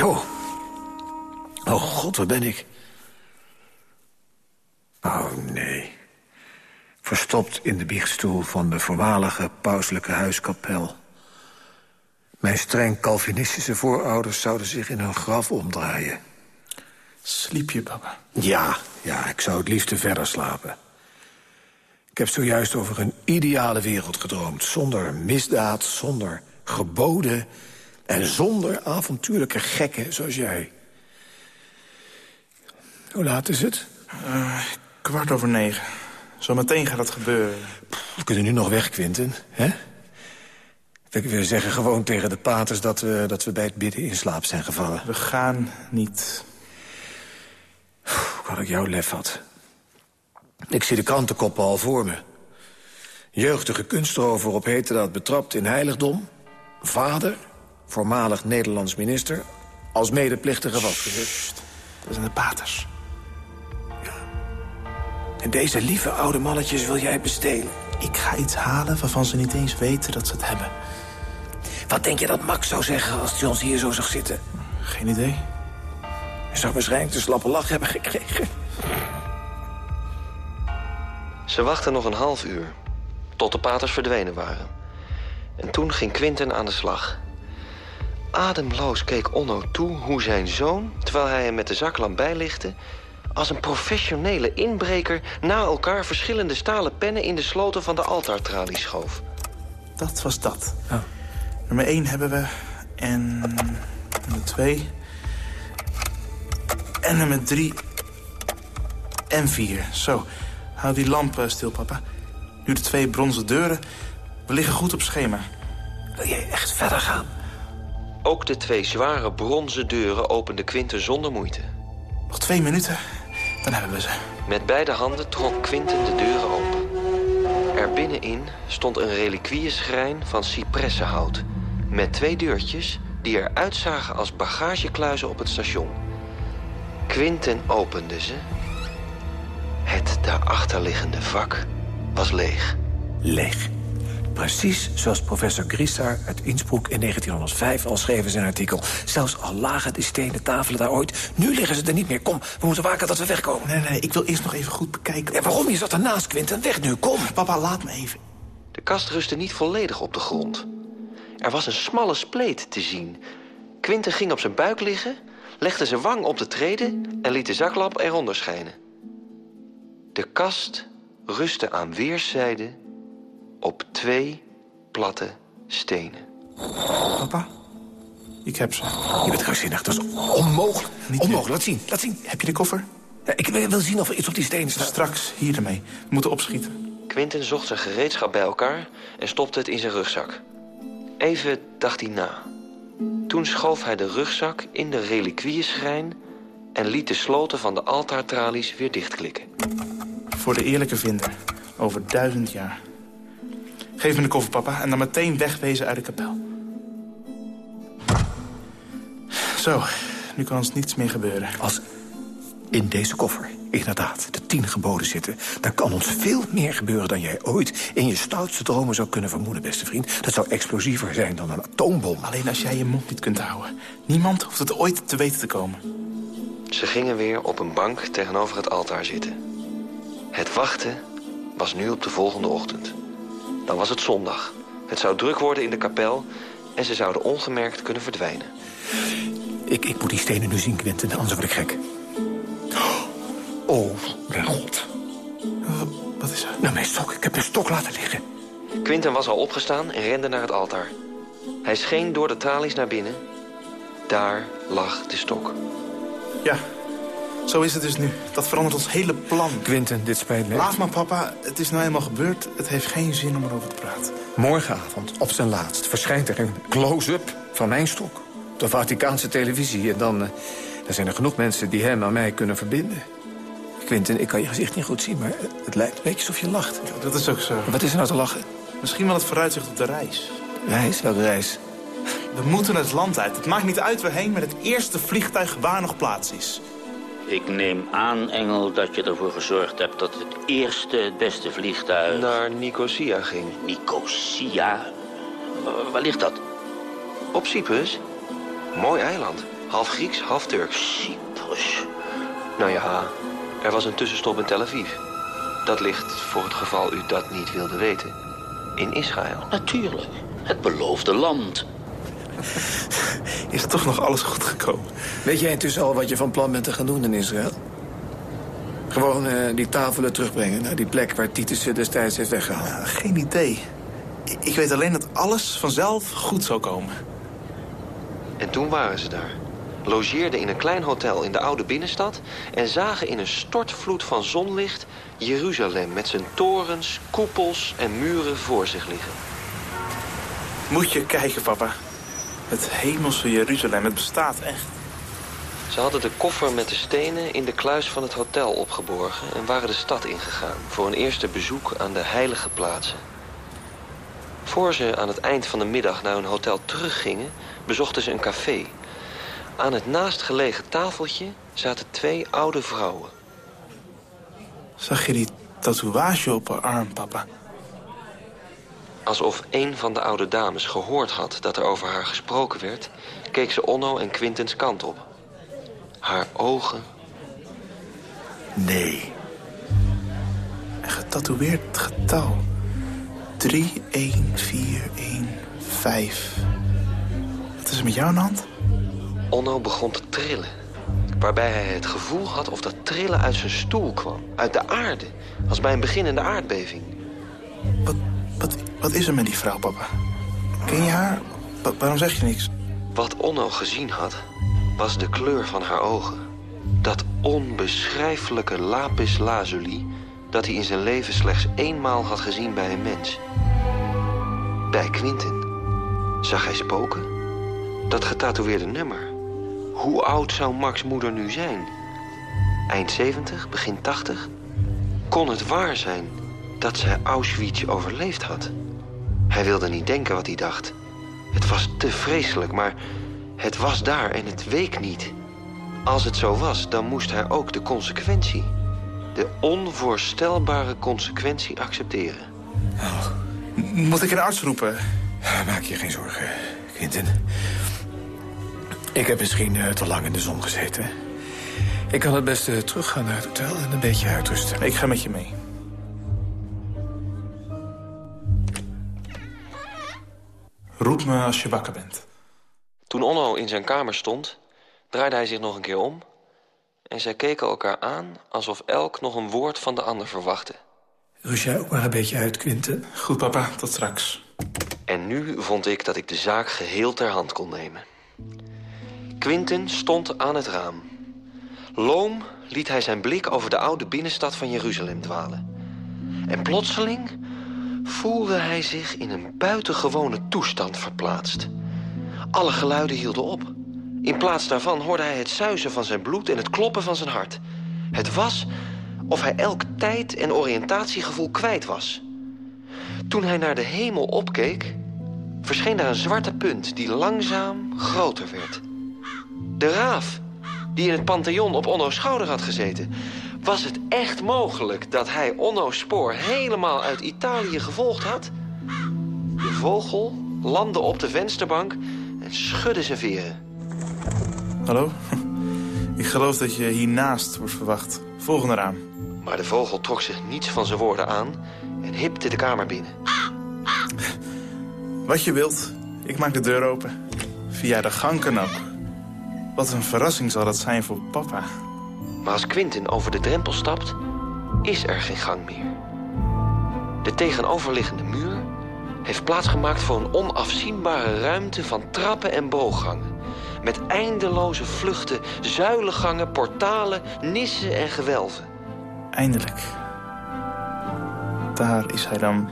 Oh. Oh god, waar ben ik? Oh nee. Verstopt in de biechtstoel van de voormalige pauselijke huiskapel. Mijn streng Calvinistische voorouders zouden zich in hun graf omdraaien. Sliep je, papa? Ja, ja, ik zou het liefst verder slapen. Ik heb zojuist over een ideale wereld gedroomd. Zonder misdaad, zonder geboden... en zonder avontuurlijke gekken zoals jij. Hoe laat is het? Uh, kwart over negen. Zometeen gaat het gebeuren. We kunnen nu nog weg, Quinten, hè? Ik wil zeggen gewoon tegen de paters dat we, dat we bij het bidden in slaap zijn gevallen. We gaan niet. Hoe had ik jouw lef had. Ik zie de krantenkoppen al voor me. Jeugdige kunstrover op dat betrapt in heiligdom. Vader, voormalig Nederlands minister, als medeplichtige vastgezet. Dat zijn de paters. Ja. En deze lieve oude mannetjes wil jij bestelen. Ik ga iets halen waarvan ze niet eens weten dat ze het hebben. Wat denk je dat Max zou zeggen als hij ons hier zo zag zitten? Geen idee. Hij zou waarschijnlijk de slappe lach hebben gekregen. Ze wachten nog een half uur, tot de paters verdwenen waren. En toen ging Quinten aan de slag. Ademloos keek Onno toe hoe zijn zoon, terwijl hij hem met de zaklamp bijlichtte... als een professionele inbreker na elkaar verschillende stalen pennen... in de sloten van de altaartralie schoof. Dat was dat. Nummer 1 hebben we. En nummer 2. En nummer 3. En 4. Zo. Hou die lamp eh, stil, papa. Nu de twee bronzen deuren. We liggen goed op schema. Wil jij echt verder gaan? Ook de twee zware bronzen deuren opende Quinten zonder moeite. Nog twee minuten, dan hebben we ze. Met beide handen trok Quinten de deuren open. Er binnenin stond een reliquieënschrijn van cipressenhout... met twee deurtjes die eruit zagen als bagagekluizen op het station. Quinten opende ze. Het daarachterliggende vak was leeg. Leeg. Precies zoals professor Grissar uit Innsbruck in 1905 al schreef in zijn artikel. Zelfs al lagen die stenen tafelen daar ooit, nu liggen ze er niet meer. Kom, we moeten waken dat we wegkomen. Nee, nee, ik wil eerst nog even goed bekijken. Ja, waarom? Je zat ernaast, Quinten. Weg nu, kom. Papa, laat me even. De kast rustte niet volledig op de grond. Er was een smalle spleet te zien. Quinten ging op zijn buik liggen, legde zijn wang op de treden... en liet de zaklamp eronder schijnen. De kast rustte aan weerszijden op twee platte stenen. Papa, ik heb ze. Je bent krankzinnig, dat is onmogelijk. onmogelijk, laat zien, laat zien. Heb je de koffer? Ja, ik wil wil zien of er iets op die stenen staat. Straks, hier ermee. We moeten opschieten. Quinten zocht zijn gereedschap bij elkaar en stopte het in zijn rugzak. Even dacht hij na. Toen schoof hij de rugzak in de reliquieënschrijn... en liet de sloten van de altaartralies weer dichtklikken. Voor de eerlijke vinder. Over duizend jaar. Geef me de koffer, papa, en dan meteen wegwezen uit de kapel. Zo, nu kan ons niets meer gebeuren. Als in deze koffer inderdaad de tien geboden zitten... dan kan ons veel meer gebeuren dan jij ooit in je stoutste dromen zou kunnen vermoeden, beste vriend. Dat zou explosiever zijn dan een atoombom. Alleen als jij je mond niet kunt houden. Niemand hoeft het ooit te weten te komen. Ze gingen weer op een bank tegenover het altaar zitten. Het wachten was nu op de volgende ochtend. Dan was het zondag. Het zou druk worden in de kapel... en ze zouden ongemerkt kunnen verdwijnen. Ik, ik moet die stenen nu zien, Quentin, anders word ik gek. Oh, mijn god. Wat is er? Nou, mijn stok. Ik heb mijn stok laten liggen. Quinten was al opgestaan en rende naar het altaar. Hij scheen door de tralies naar binnen. Daar lag de stok. Ja, zo is het dus nu. Dat verandert ons hele plan. Quinten, dit spijt me. Laat maar, papa. Het is nou eenmaal gebeurd. Het heeft geen zin om erover te praten. Morgenavond, op zijn laatst, verschijnt er een close-up van mijn stok. Op de Vaticaanse televisie. En dan, uh, dan zijn er genoeg mensen die hem aan mij kunnen verbinden. Quinten, ik kan je gezicht niet goed zien, maar het lijkt een beetje alsof je lacht. Ja, dat is ook zo. Wat is er nou te lachen? Misschien wel het vooruitzicht op de reis. Reis? Welke reis? We moeten het land uit. Het maakt niet uit waarheen met het eerste vliegtuig waar nog plaats is. Ik neem aan, Engel, dat je ervoor gezorgd hebt dat het eerste, het beste vliegtuig... Naar Nicosia ging. Nicosia? Waar, waar ligt dat? Op Cyprus. Mooi eiland. Half Grieks, half Turks. Cyprus? Nou ja, er was een tussenstop in Tel Aviv. Dat ligt, voor het geval u dat niet wilde weten, in Israël. Natuurlijk. Het beloofde land. Is toch nog alles goed gekomen? Weet jij intussen al wat je van plan bent te gaan doen in Israël? Gewoon uh, die tafelen terugbrengen naar die plek waar Titus ze destijds heeft weggehaald. Geen idee. Ik, ik weet alleen dat alles vanzelf goed zou komen. En toen waren ze daar. Logeerden in een klein hotel in de oude binnenstad... en zagen in een stortvloed van zonlicht Jeruzalem... met zijn torens, koepels en muren voor zich liggen. Moet je kijken, papa. Het hemelse Jeruzalem, het bestaat echt. Ze hadden de koffer met de stenen in de kluis van het hotel opgeborgen... en waren de stad ingegaan voor een eerste bezoek aan de heilige plaatsen. Voor ze aan het eind van de middag naar hun hotel teruggingen... bezochten ze een café. Aan het naastgelegen tafeltje zaten twee oude vrouwen. Zag je die tatoeage op haar arm, papa? Alsof een van de oude dames gehoord had dat er over haar gesproken werd... keek ze Onno en Quintens kant op. Haar ogen... Nee. Een getatoeëerd getal. 3, 1, 4, 1, 5. Wat is er met jou aan de hand? Onno begon te trillen. Waarbij hij het gevoel had of dat trillen uit zijn stoel kwam. Uit de aarde. Als bij een beginnende aardbeving. Wat, wat, wat is er met die vrouw, papa? Ken je haar? Wa- waarom zeg je niks? Wat Onno gezien had, was de kleur van haar ogen. Dat onbeschrijfelijke lapis lazuli... dat hij in zijn leven slechts eenmaal had gezien bij een mens. Bij Quinten. Zag hij spoken? Dat getatoeëerde nummer. Hoe oud zou Max' moeder nu zijn? Eind 70, begin 80? Kon het waar zijn dat zij Auschwitz overleefd had? Hij wilde niet denken wat hij dacht. Het was te vreselijk, maar het was daar en het week niet. Als het zo was, dan moest hij ook de consequentie... de onvoorstelbare consequentie accepteren. Moet ik een arts roepen? Maak je geen zorgen, Quinten. Ik heb misschien eh, te lang in de zon gezeten. Ik kan het beste teruggaan naar het hotel en een beetje uitrusten. Ik ga met je mee. Roep me als je wakker bent. Toen Onno in zijn kamer stond, draaide hij zich nog een keer om... en zij keken elkaar aan alsof elk nog een woord van de ander verwachtte. Rust jij ook maar een beetje uit, Quinten. Goed, papa. Tot straks. En nu vond ik dat ik de zaak geheel ter hand kon nemen. Quinten stond aan het raam. Loom liet hij zijn blik over de oude binnenstad van Jeruzalem dwalen. En plotseling voelde hij zich in een buitengewone toestand verplaatst. Alle geluiden hielden op. In plaats daarvan hoorde hij het zuizen van zijn bloed en het kloppen van zijn hart. Het was of hij elk tijd- en oriëntatiegevoel kwijt was. Toen hij naar de hemel opkeek, verscheen daar een zwarte punt die langzaam groter werd. De raaf, die in het Pantheon op Onno's schouder had gezeten. Was het echt mogelijk dat hij Onno's spoor helemaal uit Italië gevolgd had? De vogel landde op de vensterbank en schudde zijn veren. Hallo? <laughs> Ik geloof dat je hiernaast wordt verwacht. Volgende raam. Maar de vogel trok zich niets van zijn woorden aan en hipte de kamer binnen. <laughs> Wat je wilt. Ik maak de deur open. Via de gang kan ook. Wat een verrassing zal dat zijn voor papa. Maar als Quinten over de drempel stapt, is er geen gang meer. De tegenoverliggende muur heeft plaatsgemaakt voor een onafzienbare ruimte van trappen en booggangen. Met eindeloze vluchten, zuilengangen, portalen, nissen en gewelven. Eindelijk. Daar is hij dan.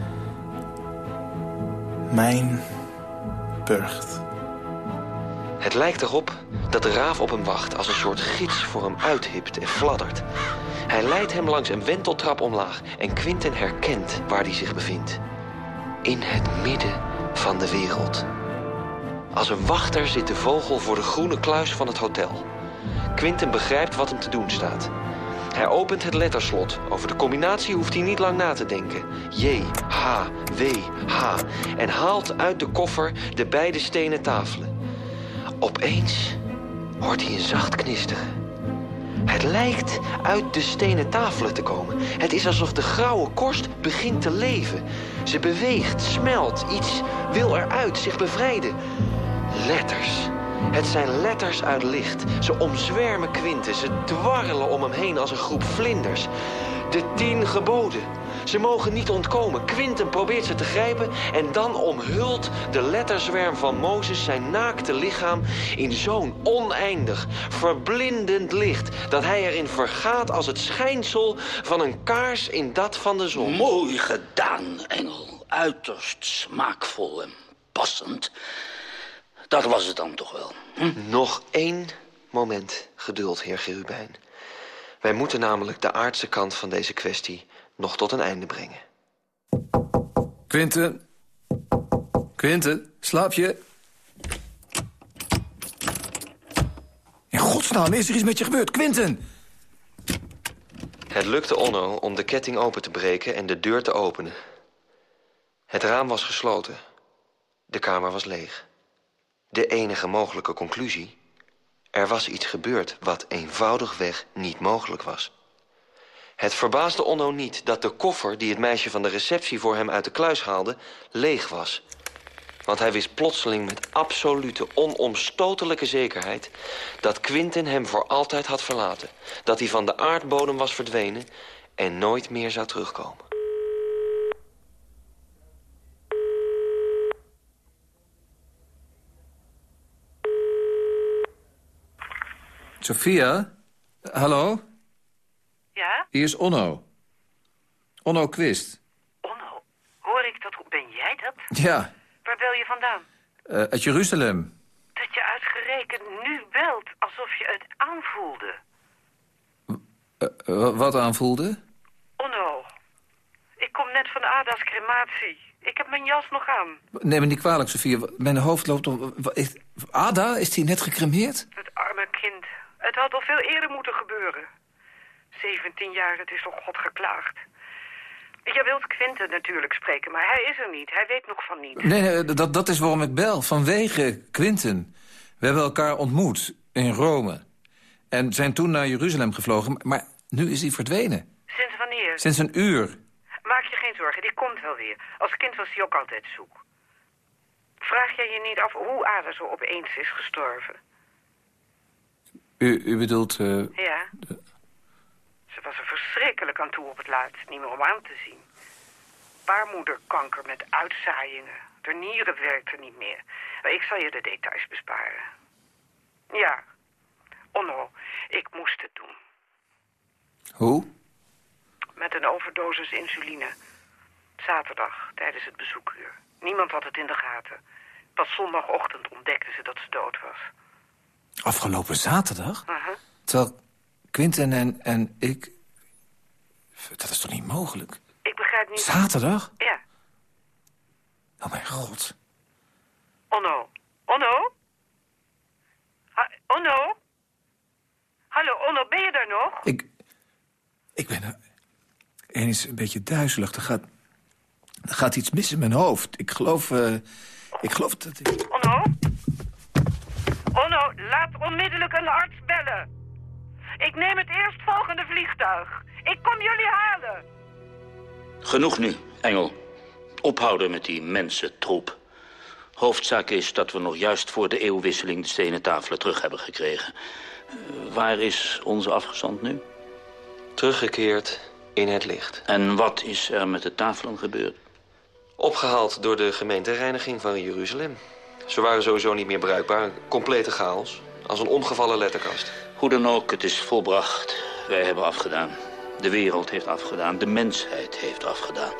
Mijn burcht. Het lijkt erop dat de raaf op hem wacht als een soort gids voor hem uithipt en fladdert. Hij leidt hem langs een wenteltrap omlaag en Quinten herkent waar hij zich bevindt. In het midden van de wereld. Als een wachter zit de vogel voor de groene kluis van het hotel. Quinten begrijpt wat hem te doen staat. Hij opent het letterslot. Over de combinatie hoeft hij niet lang na te denken. J, H, W, H. En haalt uit de koffer de beide stenen tafelen. Opeens hoort hij een zacht knisteren. Het lijkt uit de stenen tafelen te komen. Het is alsof de grauwe korst begint te leven. Ze beweegt, smelt, iets wil eruit, zich bevrijden. Letters. Het zijn letters uit licht. Ze omzwermen Quinten. Ze dwarrelen om hem heen als een groep vlinders. De tien geboden. Ze mogen niet ontkomen. Quinten probeert ze te grijpen en dan omhult de letterzwerm van Mozes zijn naakte lichaam in zo'n oneindig, verblindend licht dat hij erin vergaat als het schijnsel van een kaars in dat van de zon. Mooi gedaan, Engel. Uiterst smaakvol en passend. Dat was het dan toch wel. Hm? Nog één moment geduld, heer Gerubijn. Wij moeten namelijk de aardse kant van deze kwestie nog tot een einde brengen. Quinten? Quinten, slaap je? In godsnaam, is er iets met je gebeurd? Quinten! Het lukte Onno om de ketting open te breken en de deur te openen. Het raam was gesloten. De kamer was leeg. De enige mogelijke conclusie... er was iets gebeurd wat eenvoudigweg niet mogelijk was. Het verbaasde Onno niet dat de koffer die het meisje van de receptie voor hem uit de kluis haalde... leeg was. Want hij wist plotseling met absolute, onomstotelijke zekerheid... dat Quinten hem voor altijd had verlaten. Dat hij van de aardbodem was verdwenen en nooit meer zou terugkomen. Sophia? Hallo? Ja? Hier is Onno. Onno Quist. Onno, hoor ik dat... Ben jij dat? Ja, Waar bel je vandaan? eh, uit Jeruzalem. Dat je uitgerekend nu belt, alsof je het aanvoelde. Eh, eh, wat aanvoelde? Onno, ik kom net van Ada's crematie. Ik heb mijn jas nog aan. Neem me niet kwalijk, Sophia. Mijn hoofd loopt op... Ada, is die net gecremeerd? Het arme kind. Het had al veel eerder moeten gebeuren. 17 jaar, het is toch God geklaagd. Je wilt Quinten natuurlijk spreken, maar hij is er niet. Hij weet nog van niet. Nee, nee dat, dat is waarom ik bel. Vanwege Quinten. We hebben elkaar ontmoet in Rome. En zijn toen naar Jeruzalem gevlogen. Maar nu is hij verdwenen. Sinds wanneer? Sinds een uur. Maak je geen zorgen, die komt wel weer. Als kind was hij ook altijd zoek. Vraag jij je niet af hoe Ada zo opeens is gestorven? U, u bedoelt... eh, Ja. Was er verschrikkelijk aan toe op het laatst. Niet meer om aan te zien. Baarmoederkanker met uitzaaiingen. De nieren werkten niet meer. Maar ik zal je de details besparen. Ja. Onno, ik moest het doen. hoe? Met een overdosis insuline. Zaterdag, tijdens het bezoekuur. Niemand had het in de gaten. Pas zondagochtend ontdekten ze dat ze dood was. Afgelopen zaterdag? Mhm. Terwijl Quinten en, en ik... Dat is toch niet mogelijk? Ik begrijp niet... Zaterdag? Ja. Oh mijn god. Onno. Onno? Ha Onno? Hallo, Onno, ben je daar nog? Ik... Ik ben er... eens een beetje duizelig. Er gaat... Er gaat iets mis in mijn hoofd. Ik geloof... eh, ik geloof dat... ik- Onno? Onno, laat onmiddellijk een arts bellen. Ik neem het eerstvolgende vliegtuig. Ik kom jullie halen. Genoeg nu, Engel. Ophouden met die mensentroep. Hoofdzaak is dat we nog juist voor de eeuwwisseling de stenen tafelen terug hebben gekregen. Eh, waar is onze afgezant nu? Teruggekeerd in het licht. En wat is er met de tafelen gebeurd? Opgehaald door de gemeentereiniging van Jeruzalem. Ze waren sowieso niet meer bruikbaar. Een complete chaos. Als een omgevallen letterkast. Hoe dan ook, het is volbracht. Wij hebben afgedaan. De wereld heeft afgedaan. De mensheid heeft afgedaan.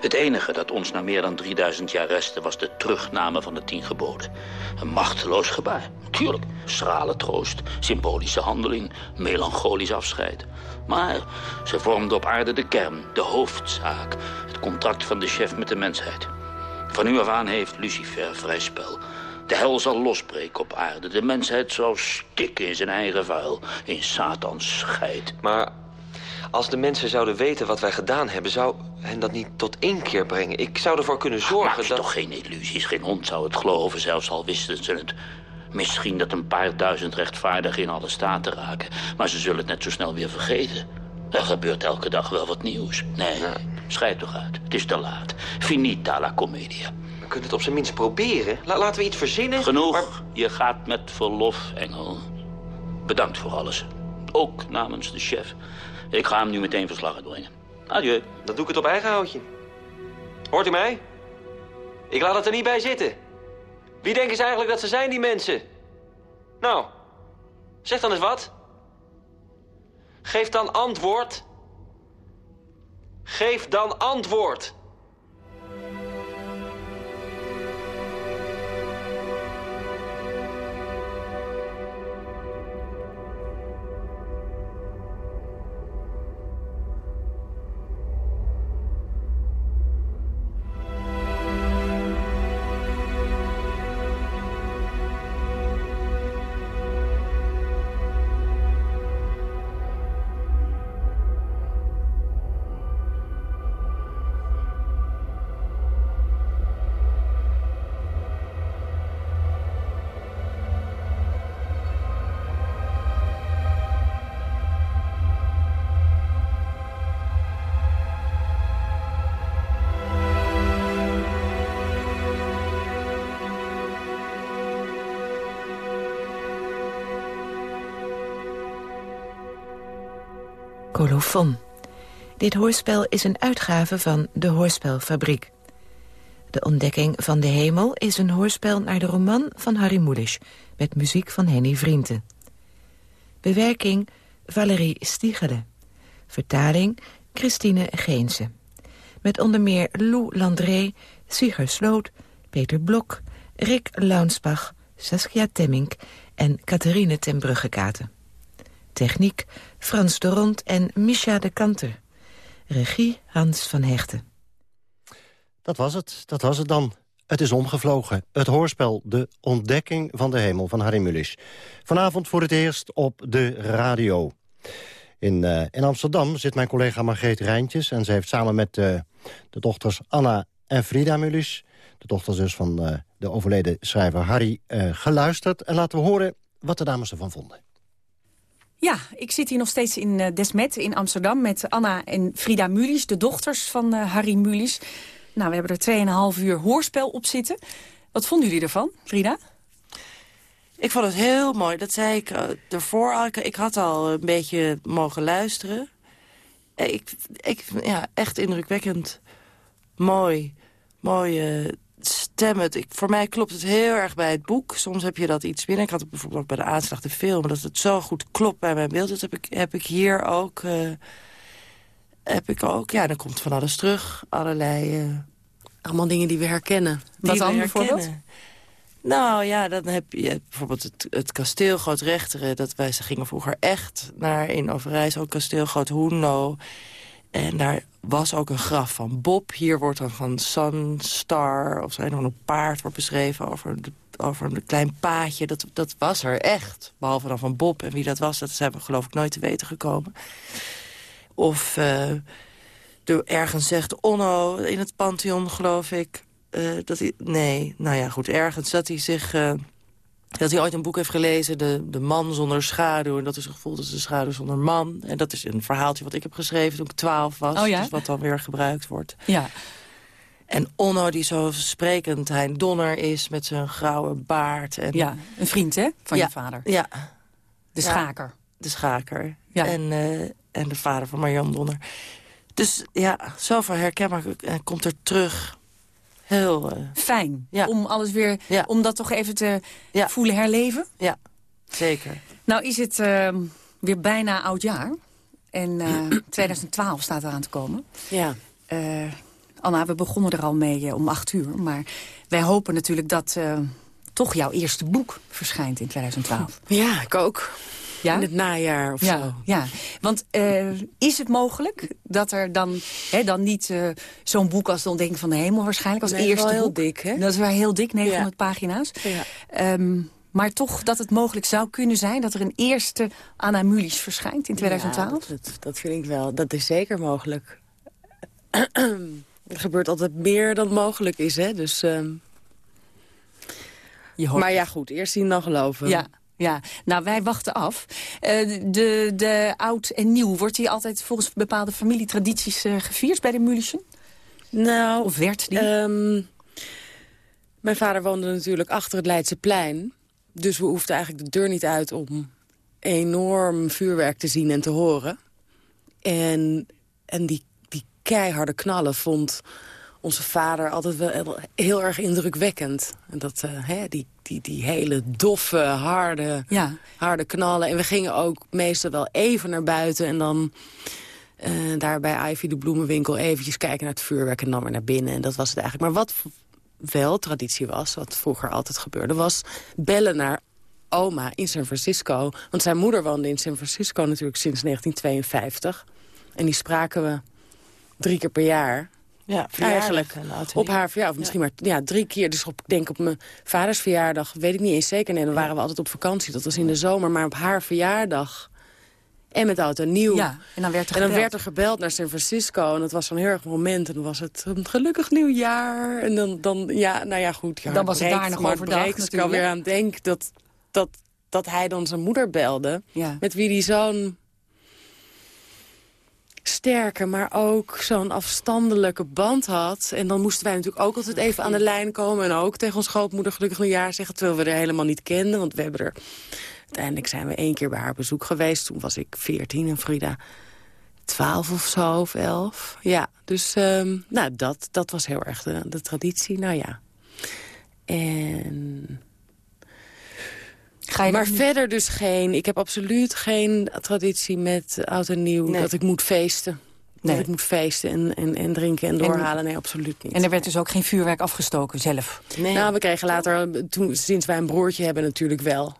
Het enige dat ons na meer dan 3000 jaar restte... was de terugname van de tien geboden. Een machteloos gebaar. Tuurlijk, schrale troost, symbolische handeling... melancholisch afscheid. Maar ze vormden op aarde de kern, de hoofdzaak... het contract van de chef met de mensheid. Van nu af aan heeft Lucifer vrij spel. De hel zal losbreken op aarde. De mensheid zal stikken in zijn eigen vuil. In Satans scheid. Maar als de mensen zouden weten wat wij gedaan hebben... zou hen dat niet tot inkeer brengen. Ik zou ervoor kunnen zorgen Maak je dat... toch geen illusies. Geen hond zou het geloven, zelfs al wisten ze het. Misschien dat een paar duizend rechtvaardigen in alle staten raken. Maar ze zullen het net zo snel weer vergeten. Er gebeurt elke dag wel wat nieuws. Nee, schijt toch uit. Het is te laat. Finita la commedia. Kunnen het op zijn minst proberen. La- laten we iets verzinnen. Genoeg. Je gaat met verlof, Engel. Bedankt voor alles. Ook namens de chef. Ik ga hem nu meteen verslag uitbrengen. Adieu. Dan doe ik het op eigen houtje. Hoort u mij? Ik laat het er niet bij zitten. Wie denken ze eigenlijk dat ze zijn, die mensen? Nou, zeg dan eens wat. Geef dan antwoord. Geef dan antwoord. Dit hoorspel is een uitgave van De Hoorspelfabriek. De ontdekking van de hemel is een hoorspel naar de roman van Harry Mulisch... met muziek van Henny Vrienden. Bewerking Valerie Stiegelen. Vertaling Christine Geense. Met onder meer Lou Landré, Sieger Sloot, Peter Blok, Rick Launsbach, Saskia Temmink en Catherine ten Bruggekaten. Techniek Frans de Rond en Misha de Kanter. Regie Hans van Hechten. Dat was het, dat was het dan. Het is omgevlogen. Het hoorspel De Ontdekking van de Hemel van Harry Mulisch. Vanavond voor het eerst op de radio. In, in Amsterdam zit mijn collega Margreet Rijntjes... en ze heeft samen met uh, de dochters Anna en Frida Mulisch... de dochters dus van uh, de overleden schrijver Harry, geluisterd. En laten we horen wat de dames ervan vonden. Ja, ik zit hier nog steeds in uh, Desmet in Amsterdam... met Anna en Frida Mulisch, de dochters van uh, Harry Mulisch. Nou, we hebben er 2,5 uur hoorspel op zitten. Wat vonden jullie ervan, Frida? Ik vond het heel mooi. Dat zei ik uh, ervoor al. Ik had al een beetje mogen luisteren. Ik, ik, ja, echt indrukwekkend mooi. Mooie stemmen. Ik, voor mij klopt het heel erg bij het boek. Soms heb je dat iets binnen. Ik had het bijvoorbeeld ook bij de aanslag de film. Dat het zo goed klopt bij mijn beeld. Dat heb ik, heb ik hier ook. Uh, heb ik ook. Ja, dan komt van alles terug. Allerlei... Uh, Allemaal dingen die we herkennen. Die Wat dan bijvoorbeeld? Nou ja, dan heb je bijvoorbeeld het, het kasteel Groot-Rechteren. Dat wij, ze gingen vroeger echt naar in Overijssel, kasteel Groot-Hoenlo. En daar was ook een graf van Bob. Hier wordt dan van Sunstar, of zijn een paard wordt beschreven over, de, over een klein paadje. Dat, dat was er echt. Behalve dan van Bob. En wie dat was, dat zijn we geloof ik nooit te weten gekomen. Of er ergens zegt Onno in het Pantheon, geloof ik. Uh, dat hij, nee, nou ja, goed, ergens dat hij zich... Uh, dat hij ooit een boek heeft gelezen, de, de Man zonder schaduw. En dat is gevoeld als de schaduw zonder man. En dat is een verhaaltje wat ik heb geschreven toen ik twaalf was. Oh ja? Dus wat dan weer gebruikt wordt. Ja. En Onno, die zo sprekend Hein Donner is met zijn grauwe baard. En... Ja, een vriend hè, van ja, je vader. Ja. De schaker. Ja, de schaker. Ja. En, uh, en de vader van Marianne Donner. Dus ja, zoveel herkenbaar komt er terug heel... Uh, Fijn, ja. om alles weer, ja. om dat toch even te ja. voelen herleven? Ja, zeker. Nou is het uh, weer bijna oud jaar. En <clears throat> uh, 2012 staat eraan te komen. Ja. Anna, we begonnen er al mee om acht uur. Maar wij hopen natuurlijk dat toch jouw eerste boek verschijnt in 2012. Ja, ik ook. Ja? In het najaar of ja, zo. Ja, want uh, is het mogelijk dat er dan, hè, dan niet uh, zo'n boek als De Ontdekking van de Hemel waarschijnlijk als nee, eerste wel heel boek? dik, hè? Dat is wel heel dik, 900 ja. pagina's. Ja. Um, maar toch dat het mogelijk zou kunnen zijn dat er een eerste Anna Mulisch verschijnt in 2012? Ja, dat, dat vind ik wel. Dat is zeker mogelijk. er gebeurt altijd meer dan mogelijk is, hè? Dus, um... maar ja, goed, eerst zien dan geloven. Ja. Ja, nou, wij wachten af. Uh, de, de oud en nieuw, wordt die altijd volgens bepaalde familietradities uh, gevierd bij de Mulischen? Nou, of werd die? Um, mijn vader woonde natuurlijk achter het Leidseplein. Dus we hoefden eigenlijk de deur niet uit om enorm vuurwerk te zien en te horen. En, en die, die keiharde knallen vond onze vader altijd wel heel erg indrukwekkend. En dat, uh, hè, die, die, die hele doffe, harde, ja. harde knallen. En we gingen ook meestal wel even naar buiten... en dan uh, daar bij Ivy de bloemenwinkel eventjes kijken naar het vuurwerk... en dan weer naar binnen. En dat was het eigenlijk. Maar wat wel traditie was, wat vroeger altijd gebeurde... was bellen naar oma in San Francisco. Want zijn moeder woonde in San Francisco natuurlijk sinds 1952. En die spraken we drie keer per jaar... Ja, eigenlijk op haar verjaardag. Of misschien ja. maar ja, drie keer. Dus op, ik denk op mijn vaders verjaardag, weet ik niet eens zeker. Nee, dan waren we altijd op vakantie. Dat was in de zomer. Maar op haar verjaardag en met oud en nieuw. Ja, en dan werd er en dan gebeld. werd er gebeld naar San Francisco. En dat was zo'n heel erg moment. En dan was het een gelukkig nieuwjaar. En dan, dan ja, nou ja, goed. Ja, dan was het breekt, daar nog overdag breekt, natuurlijk. Ik kan weer aan denk dat, dat, dat hij dan zijn moeder belde. Ja. Met wie die zo'n sterke, maar ook zo'n afstandelijke band had. En dan moesten wij natuurlijk ook altijd even aan de lijn komen... en ook tegen ons grootmoeder gelukkig nieuwjaar zeggen... terwijl we er helemaal niet kenden, want we hebben er... Uiteindelijk zijn we één keer bij haar bezoek geweest. Toen was ik veertien en Frida twaalf of zo, of elf. Ja, dus ehm, nou, dat, dat was heel erg de traditie. Nou ja. En... Ga je maar dan- verder dus geen... Ik heb absoluut geen traditie met oud en nieuw... Nee. dat ik moet feesten. Nee. Dat ik moet feesten en, en, en drinken en doorhalen. Nee, absoluut niet. En er werd dus ook geen vuurwerk afgestoken zelf? Nou, we kregen later, toen, sinds wij een broertje hebben natuurlijk wel.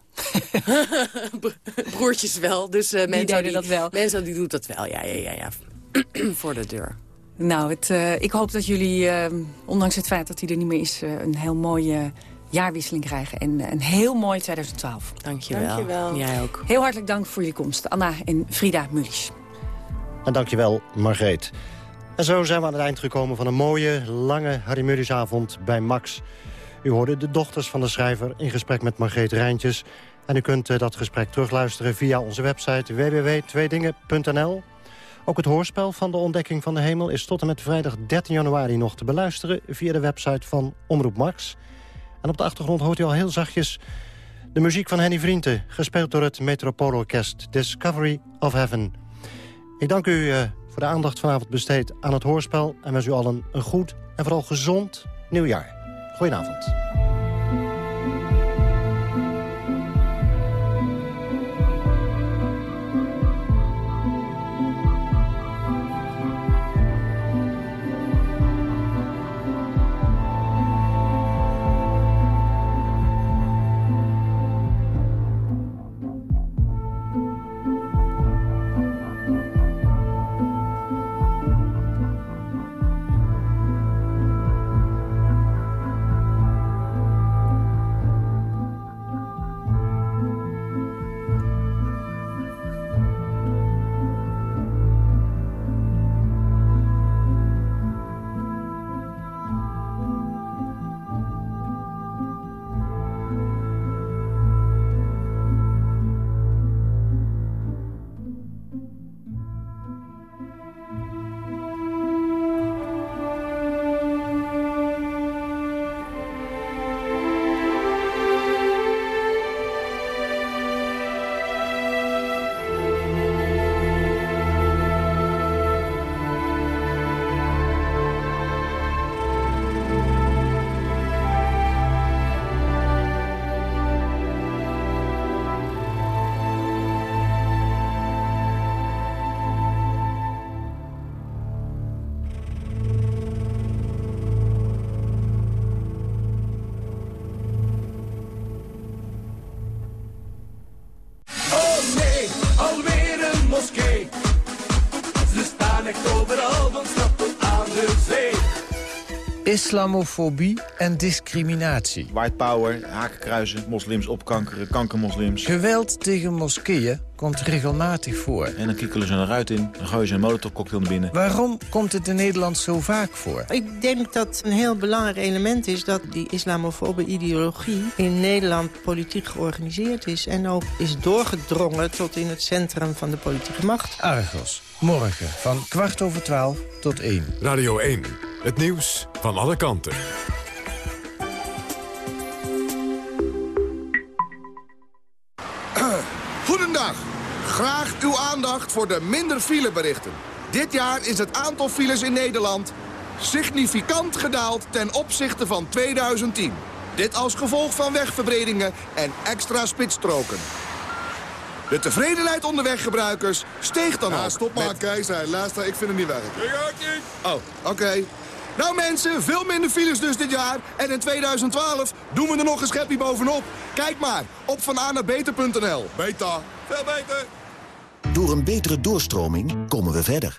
<laughs> Broertjes wel, dus eh mensen deden dat wel. Mensen die doet dat wel, ja, ja, ja. ja. <clears throat> Voor de deur. Nou, het, eh, ik hoop dat jullie, eh, ondanks het feit dat hij er niet meer is... een heel mooie jaarwisseling krijgen. En eh, een heel mooi 2012. Dankjewel. Dankjewel. Jij ook. Heel hartelijk dank voor jullie komst. Anna en Frida Mulisch. En dankjewel, Margreet. En zo zijn we aan het eind gekomen van een mooie, lange Harry Murisavond bij Max. U hoorde de dochters van de schrijver in gesprek met Margreet Rijntjes. En u kunt eh, dat gesprek terugluisteren via onze website www.tweedingen.nl. Ook het hoorspel van de ontdekking van de hemel is tot en met vrijdag 13 januari nog te beluisteren via de website van Omroep Max. En op de achtergrond hoort u al heel zachtjes de muziek van Henny Vrienden, gespeeld door het Metropoolorkest Discovery of Heaven. Ik dank u eh, voor de aandacht vanavond besteed aan het hoorspel... en wens u allen een goed en vooral gezond nieuwjaar. Goedenavond. Islamofobie en discriminatie. White power, hakenkruisen, moslims opkankeren, kankermoslims. Geweld tegen moskeeën komt regelmatig voor. En dan kikkelen ze een ruit in, dan gooien ze een molotovcocktail naar binnen. Waarom komt het in Nederland zo vaak voor? Ik denk dat een heel belangrijk element is dat die islamofobe ideologie in Nederland politiek georganiseerd is. En ook is doorgedrongen tot in het centrum van de politieke macht. Argos, morgen van kwart over twaalf tot één. Radio 1, het nieuws van alle kanten. <clears throat> Goedendag. Graag uw aandacht voor de minder fileberichten. Dit jaar is het aantal files in Nederland significant gedaald ten opzichte van 2010. Dit als gevolg van wegverbredingen en extra spitsstroken. De tevredenheid onder weggebruikers steeg dan ook. stop maar, Keizer. Luister, ik vind het niet werken. Ik ook niet. Oh, oké. Nou mensen, veel minder files dus dit jaar. En in 2012 doen we er nog een schepje bovenop. Kijk maar, op vananabeter.nl. Beta. Veel beter. Door een betere doorstroming komen we verder.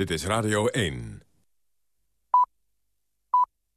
Dit is Radio 1.